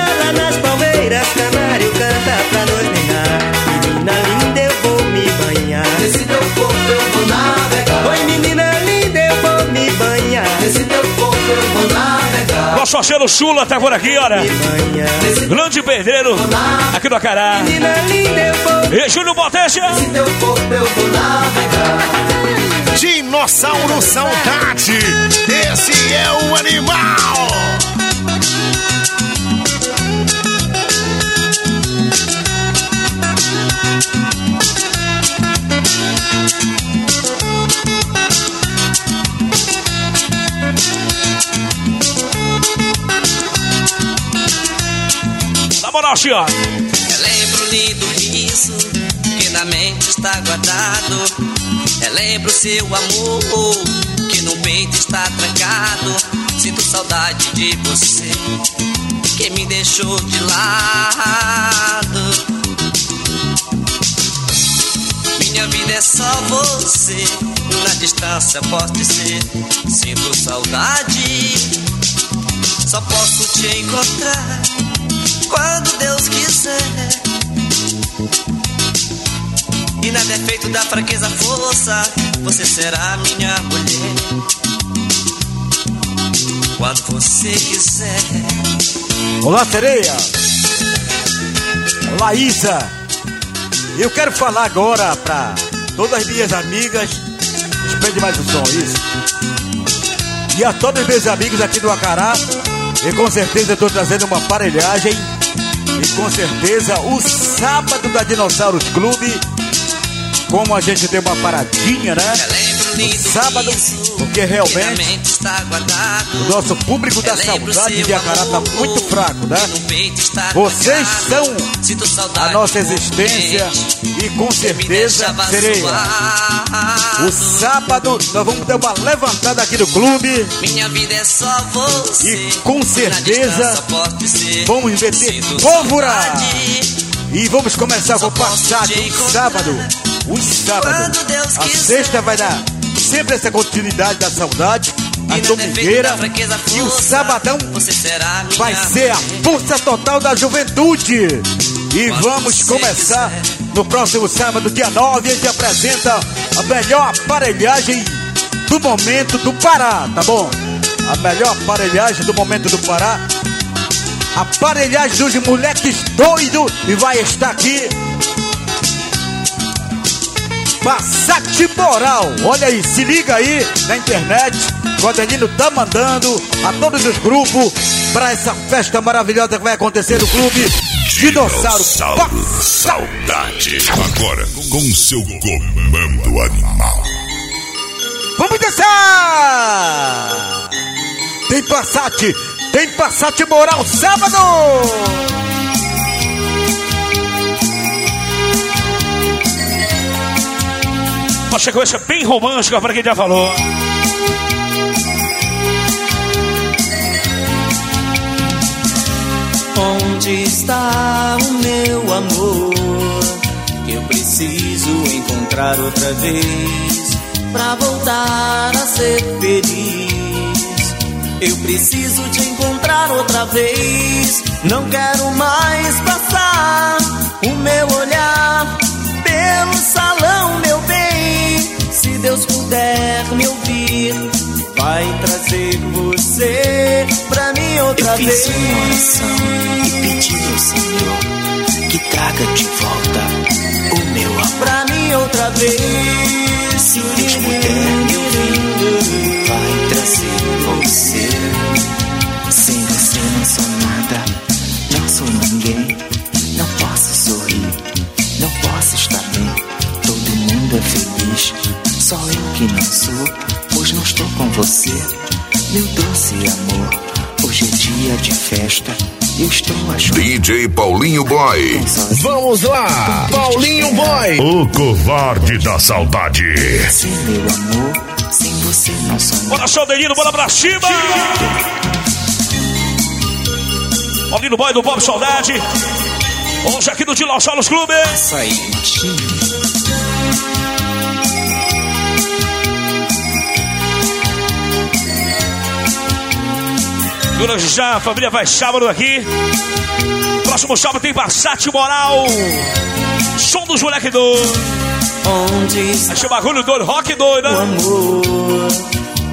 parceiro Chula tá por aqui, olha. Grande pedreiro aqui do Acará. E Júlio navegar Dinossauro Saudade. Esse é o animal. Senhor. Relembro-lhe riso que na mente está guardado. Relembro seu amor que no peito está trancado. Sinto saudade de você que me deixou de lado. Minha vida é só você. Na distância posso dizer, sinto saudade. Só posso te encontrar quando Deus quiser. E nada é feito da fraqueza força, você será minha mulher. quando você quiser. Olá, sereia. Olá, Isa. Eu quero falar agora pra todas as minhas amigas. Espere mais o som, isso. E a todos os meus amigos aqui do Acará. E com certeza tô trazendo uma aparelhagem. E com certeza o sábado da Dinossauros Clube. Como a gente deu uma paradinha, né? No sábado, porque realmente o nosso público da saudade de Acará tá muito fraco, né? Vocês são a nossa existência e com certeza sereia. O sábado nós vamos dar uma levantada aqui no clube. Minha vida é só você. E com certeza vamos meter pólvora. E vamos começar com o passado sábado. O sábado. A sexta vai dar sempre essa continuidade da saudade. A domingueira e o sabadão vai ser a força total da juventude. E vamos começar no próximo sábado, dia 9. A gente apresenta a melhor aparelhagem do momento do Pará, tá bom? A melhor aparelhagem do momento do Pará. Aparelhagem dos moleques doidos e vai estar aqui Passate Moral. Olha aí, se liga aí na internet. O Adelino tá mandando a todos os grupos para essa festa maravilhosa que vai acontecer no clube Dinossauro. Dinossauro Saudade. Agora com seu comando animal. Vamos dançar! Tem Passat, tem Passat Moral sábado! Uma sequência bem romântica para quem já falou. Onde está o meu amor? Eu preciso encontrar outra vez pra voltar a ser feliz. Eu preciso te encontrar outra vez. Não quero mais passar o meu olhar pelo salão. Se Deus puder me ouvir, vai trazer você pra mim outra Eu vez. fiz uma oração e pedi ao Senhor que traga de volta o meu amor. Pra mim outra vez. Se Deus puder me ouvir, vai trazer você. Sem você não sou nada, não sou ninguém. Não posso sorrir, não posso estar bem. Todo mundo é feliz, só eu que não sou. Pois não estou com você, meu doce amor. Hoje é dia de festa, eu estou a chorar. DJ Paulinho Boy. Vamos lá, Paulinho Boy. O covarde da saudade. Sem meu amor, sem você não sou nada. Bora, Saldenino, bola pra cima! Paulinho Boy do Bob Saudade. Hoje aqui no Dinossauros Clube. Isso aí, machinho. Durante já, a família vai sábado aqui. Próximo sábado tem Passat Moral. Som dos moleque do. Onde Achei o bagulho doido, rock doido, o né? amor?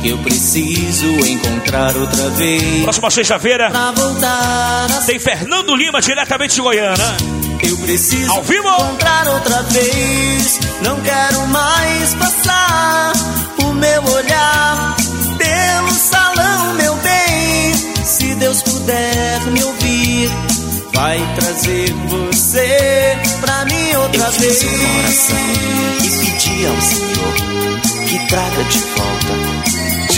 Que eu preciso encontrar outra vez. Próxima sexta-feira tem Fernando Lima, diretamente de Goiânia. Eu preciso Ao vivo? encontrar outra vez. Não quero mais passar o meu olhar pelo Deus puder me ouvir, vai trazer você pra mim outra Eu vez. fiz uma oração e pedi ao Senhor que traga de volta.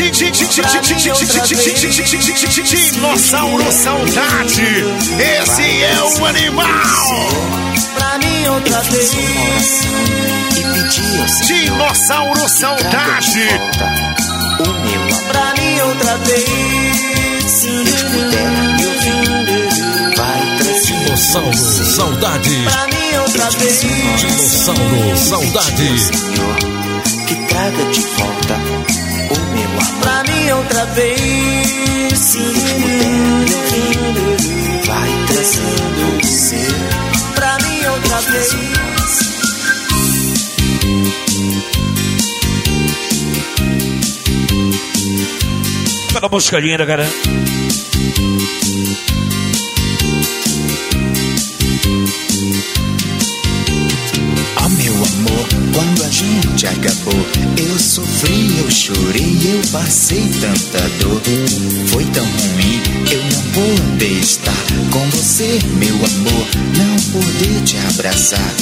Dinossauro Saudade. Esse é o animal. Pra mim outra vez. uma oração e pedi ao Senhor Dinossauro Saudade. volta o meu. Pra mim outra vez. Se puder me ouvir, vai Dinossauro Saudade. Pra mim outra vez. Dinossauro Saudade. Senhor que traga de volta o meu amor. Pra mim outra vez. Se puder me ouvir, vai trazer você. Pra mim outra vez. Cada música linda, cara. Oh meu amor, quando a gente acabou, eu sofri, eu chorei, eu passei tanta dor. Foi tão ruim eu não poder estar com você, meu amor, não poder te abraçar.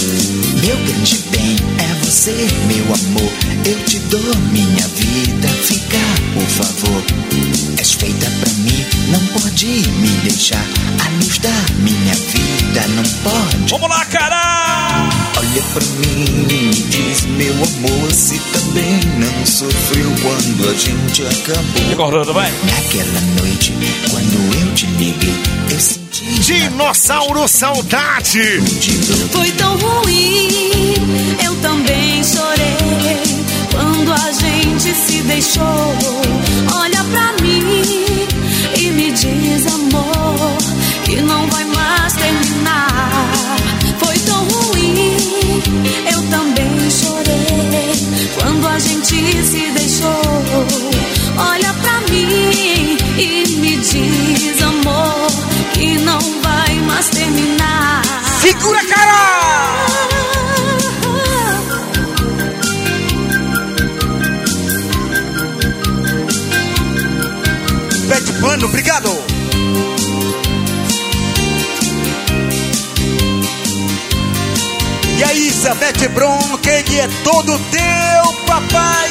Meu grande bem é você, meu amor, eu te dou minha vida, fica, por favor. És feita pra mim, não pode me deixar. A luz da minha vida não pode. Vamos lá, cara! Olha pra mim, me diz, meu amor, se também não sofreu quando a gente acabou. Recordando, vai. Naquela noite, quando eu te liguei, eu senti. Dinossauro Saudade! Foi tão ruim, eu também chorei quando a gente se deixou. Que é todo teu, papai!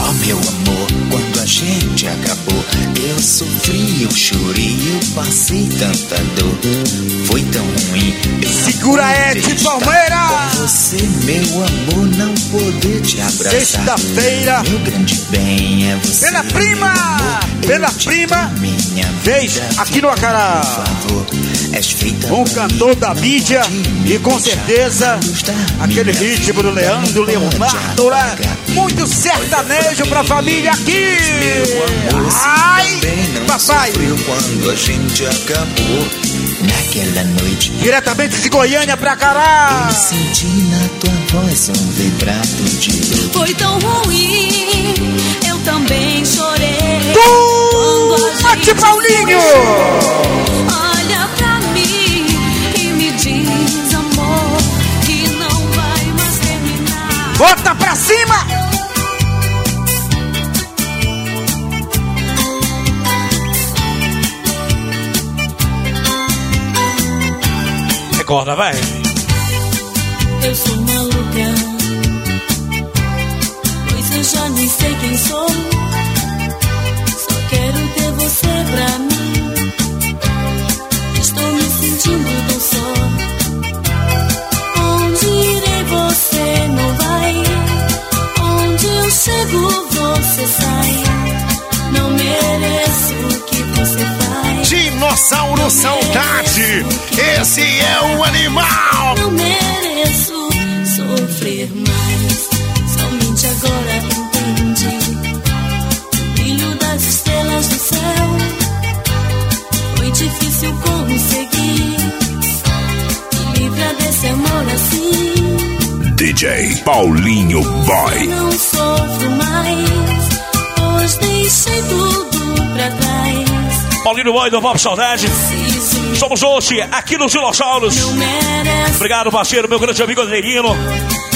Oh meu amor, quando a gente acabou, eu sofri, eu chorei, eu passei tanta dor. Foi tão ruim. Segura, Ed estar Palmeira! Com você, meu amor, não poder te abraçar. Sexta-feira. Meu grande bem é você. Pela prima! amor, Pela prima! Minha vida, aqui no Acará. Por favor, Um cantor da mídia e com certeza aquele ritmo do Leandro Leonardo, né? Muito sertanejo pra família aqui! Ai, papai! quando a gente acabou. Naquela noite, Diretamente de Goiânia pra Cará! eu senti na tua voz um vibrato de dor. Foi tão ruim, eu também chorei. Quando a Mate gente Paulinho! Bota pra cima! Recorda, vai. Eu sou maluca, pois eu já nem sei quem sou. Dinossauro Saudade! Esse é o animal! Não mereço sofrer mais. Somente agora entendi. O brilho das estrelas do céu foi difícil conseguir. Me livra desse amor assim. DJ Paulinho Boy. Não sofro mais, pois deixei tudo pra trás. Paulinho Boy do Pop Saudade. Somos hoje aqui nos Dinossauros. Obrigado, parceiro, meu grande amigo Adelino.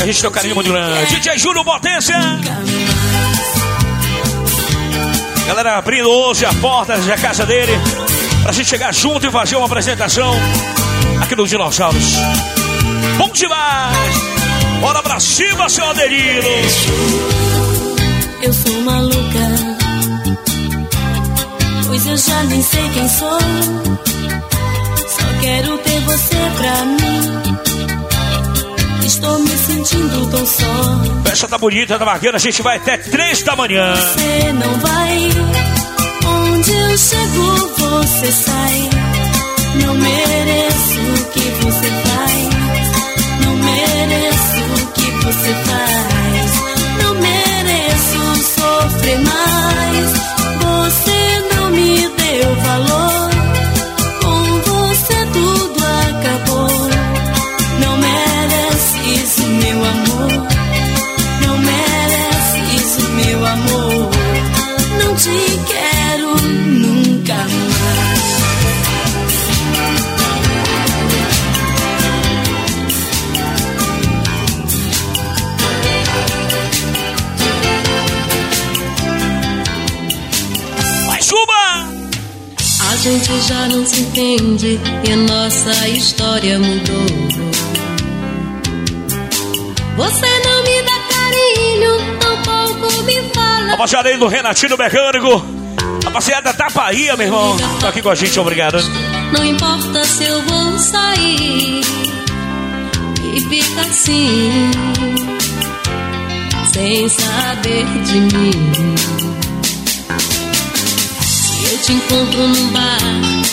A gente tem um carinho muito grande. DJ Júnior Potência. Galera, abrindo hoje a porta da casa dele. Pra gente chegar junto e fazer uma apresentação aqui nos Dinossauros. Bom demais! Bora pra cima, seu Adelino! Eu sou maluca, eu já nem sei quem sou. Só quero ter você pra mim. Estou me sentindo tão só. Festa tá bonita, tá bacana. A gente vai até três da manhã. Você não vai. Onde eu chego, você sai. Não mereço o que você faz. Não mereço o que você faz. Não mereço sofrer mais. Gente já não se entende e a nossa história mudou. Você não me dá carinho, tampouco me fala. Rapaziada aí do Renatinho Mecânico. Rapaziada da Bahia, meu irmão. Tá aqui com a gente, obrigado. Não importa se eu vou sair e fica assim, sem saber de mim. Eu te encontro num bar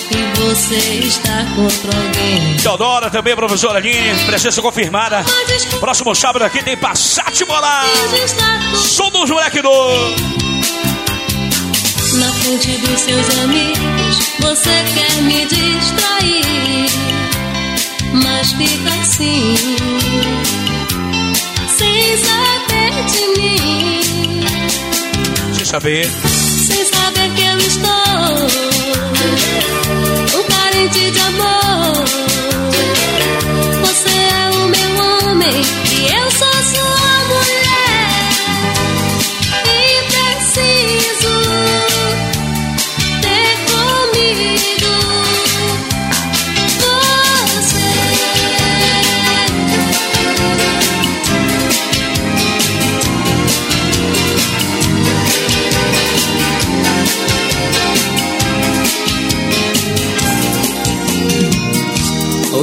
e você está com outro alguém. Teodora também, professora Aline. Presença confirmada. Próximo sábado aqui tem Passate Molar. Som dos moleque do. Na frente dos seus amigos, você quer me distrair, mas fica assim, sem saber de mim, Sem saber. Sem saber que eu estou, um carente de amor. Você é o meu homem e eu sou sua mulher.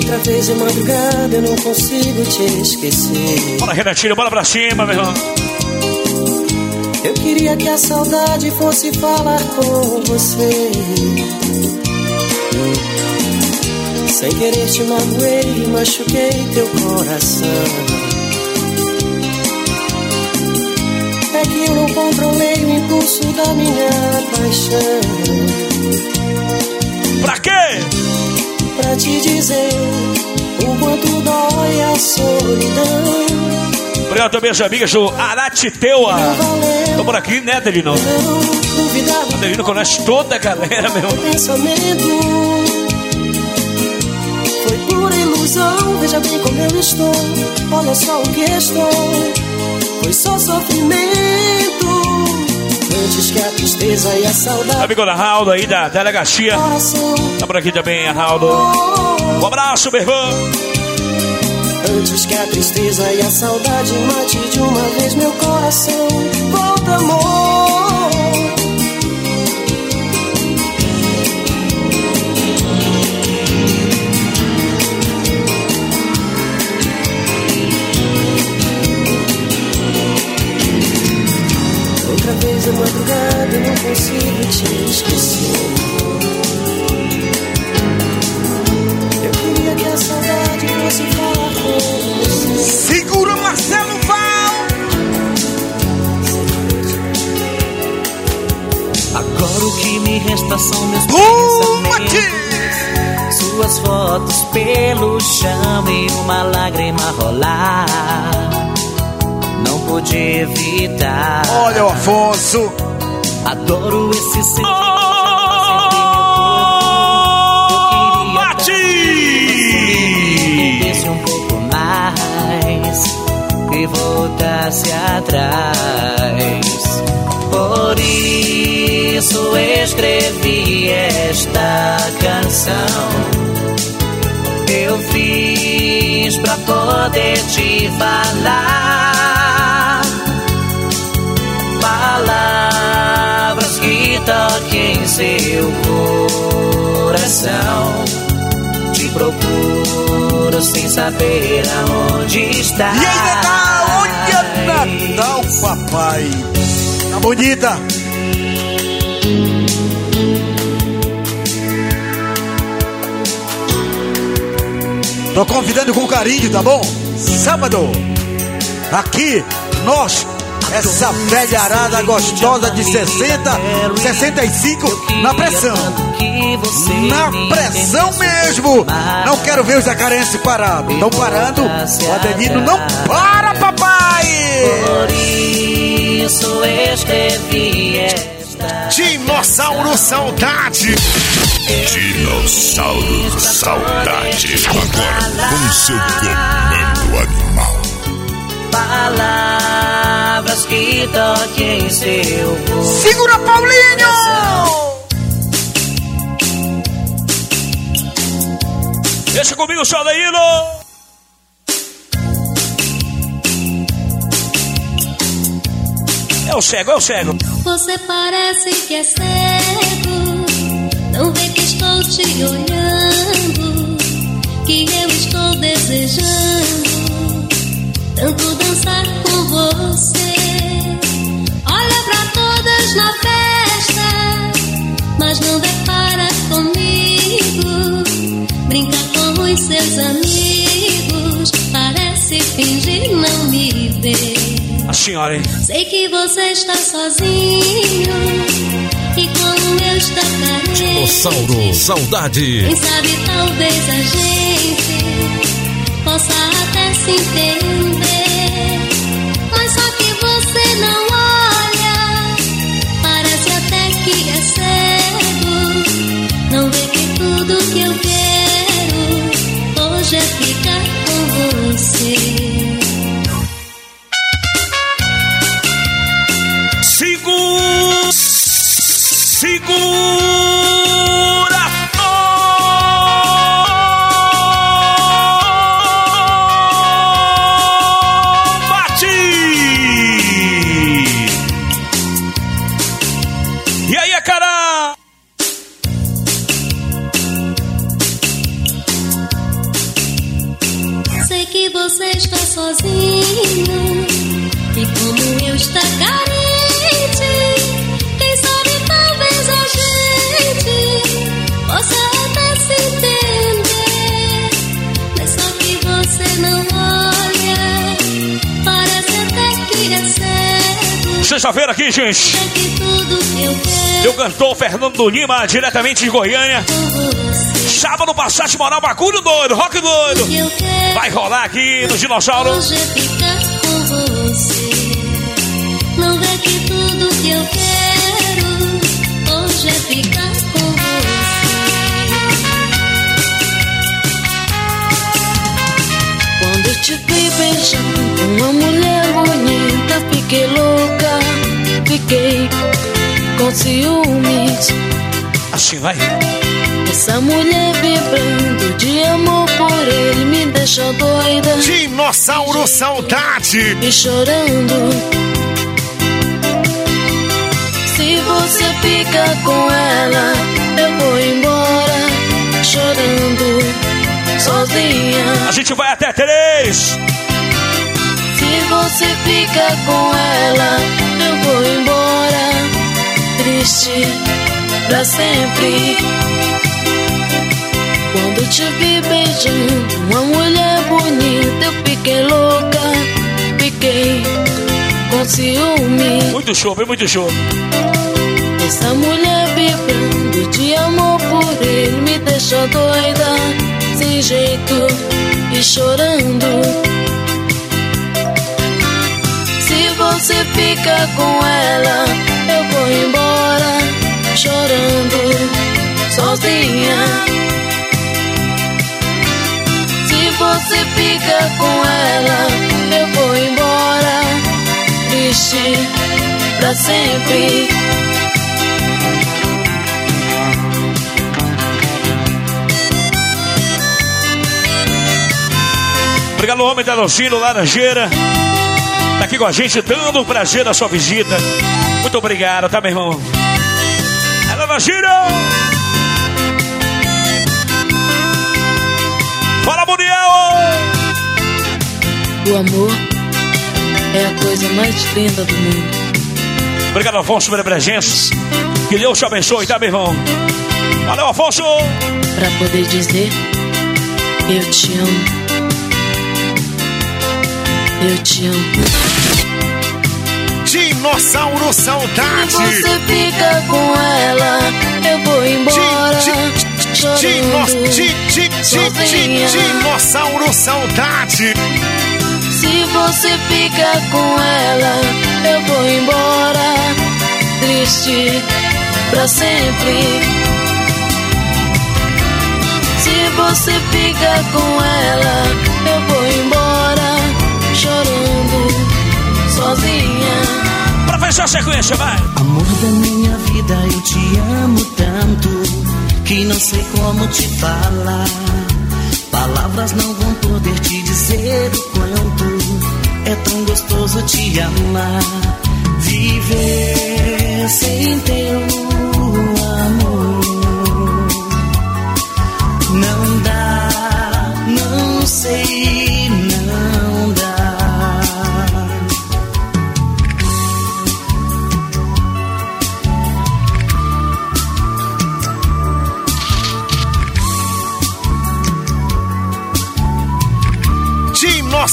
Outra vez de madrugada eu não consigo te esquecer. Bora, Renatinho, bora pra cima, meu irmão. Eu queria que a saudade fosse falar com você. Sem querer te magoei, machuquei teu coração. É que eu não controlei o impulso da minha paixão. Pra quê? Pra te dizer o quanto dói a solidão. Obrigado também, as amigas do Aratiteua. Tô por aqui, né, Adelino? Adelino conhece toda a galera, meu. pensamento Foi pura ilusão, veja bem como eu estou Olha só o que estou Foi só sofrimento Antes que a tristeza e a saudade Amigo Arnaldo aí da delegacia. Tá por aqui também, Arnaldo. Um abraço, meu irmão. Antes que a tristeza e a saudade mate de uma vez meu coração Volta amor A madrugada eu não consigo te esquecer. Eu queria que a saudade fosse falar com você. Segura Marcelo Val! Agora o que me resta são meus pensamentos. Suas fotos pelo chão e uma lágrima rolar pude evitar Olha o Afonso! Adoro esse sentimento Desce um pouco mais E voltasse atrás. Por isso escrevi esta canção. Eu fiz pra poder te falar Palavras que toquem seu coração Te procuro sem saber aonde está E aí, Natal! Olha Natal, papai! Tá bonita! Tô convidando com carinho, tá bom? Sábado, aqui, nós, essa velharada gostosa de 60, 65, na pressão. Na pressão mesmo! Não quero ver os jacarense parados. Estão parando, o Adelino não para, papai! Por isso escrevi esta Dinossauro Saudade. Dinossauro Saudade. Agora com seu comando animal. Palavras que toquem seu corpo. Segura, Paulinho! Deixa comigo! É o cego, é o cego. Você parece que é cego. Não vê que estou te olhando. Que eu estou desejando. Tanto dançar com você. Na festa. Mas não depara comigo. Brinca com os seus amigos. Parece fingir não me ver. A senhora, hein? Sei que você está sozinho e como eu está carente. Dinossauro Saudade. Quem sabe talvez a gente possa até se entender. Cego. Sexta-feira aqui, gente. Eu cantor Fernando Lima, diretamente de Goiânia. Sábado passado, moral, bagulho doido, rock doido. Vai rolar aqui no Dinossauro. hoje é você. Não vê que tudo que eu quero hoje é ficar com Quando eu te vi beijando uma mulher bonita, fiquei louca, fiquei com ciúmes. Assim vai. Essa mulher vibrando de amor por ele me deixou doida. Dinossauro Saudade. E chorando. Se você fica com ela, eu vou embora. Chorando, sozinha. A gente vai até três. Se você fica com ela, Triste pra sempre. Quando te vi beijando uma mulher bonita, eu fiquei louca. Fiquei com ciúme. Muito show, muito show. Essa mulher vibrando de amor por ele me deixou doida, sem jeito e chorando. Se você fica com ela, eu vou embora, chorando, sozinha. Se você fica com ela, eu vou embora, triste pra sempre. Obrigado, homem da Laranjeira. Tá aqui com a gente, dando o prazer da sua visita. Muito obrigado, tá, meu irmão? Alô, Laranjeira! Fala, Muriel! O amor é a coisa mais linda do mundo. Obrigado, Afonso, pela presença. Que Deus te abençoe, tá, meu irmão? Valeu, Afonso! Pra poder dizer eu te amo. Eu te amo. Dinossauro Se Saudade. você fica com ela, eu vou embora. Dinossauro Saudade. Se você fica com ela, eu vou embora. Triste pra sempre. Se você fica com ela, eu vou embora chorando sozinha. A sequência, vai. Amor da minha vida, eu te amo tanto que não sei como te falar. Palavras não vão poder te dizer o quanto é tão gostoso te amar. Viver sem teu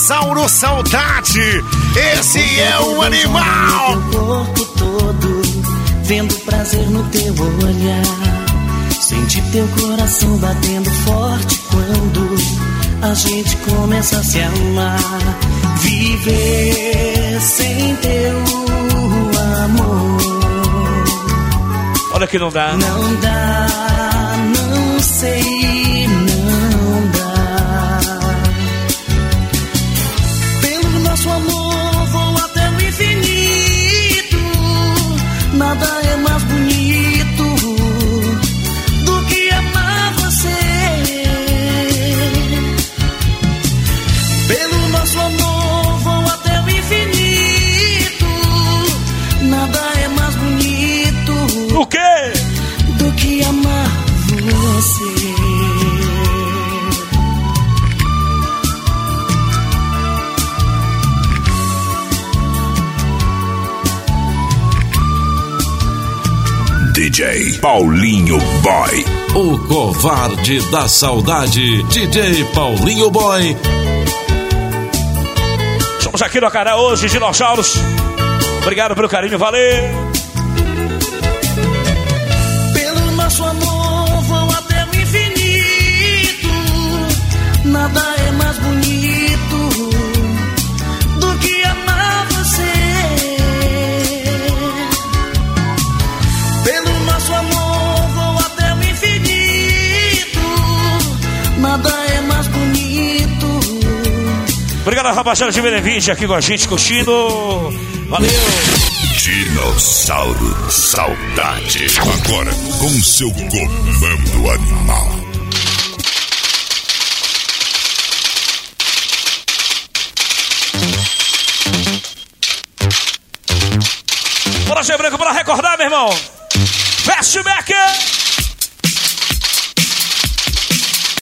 Dinossauro Saudade, esse é o animal. Teu corpo todo, vendo prazer no teu olhar. Sente teu coração batendo forte quando a gente começa a se amar. Viver sem teu amor. Olha que não dá. Não dá, não sei, DJ Paulinho Boy. O covarde da saudade, DJ Paulinho Boy. Estamos aqui no canal hoje, dinossauros. Obrigado pelo carinho, valeu. Rapaziada de Benevinte aqui com a gente, curtindo. Valeu. Dinossauro Saudade. Agora com seu comando animal. Bora, G Branco, bora recordar, meu irmão. Flashback.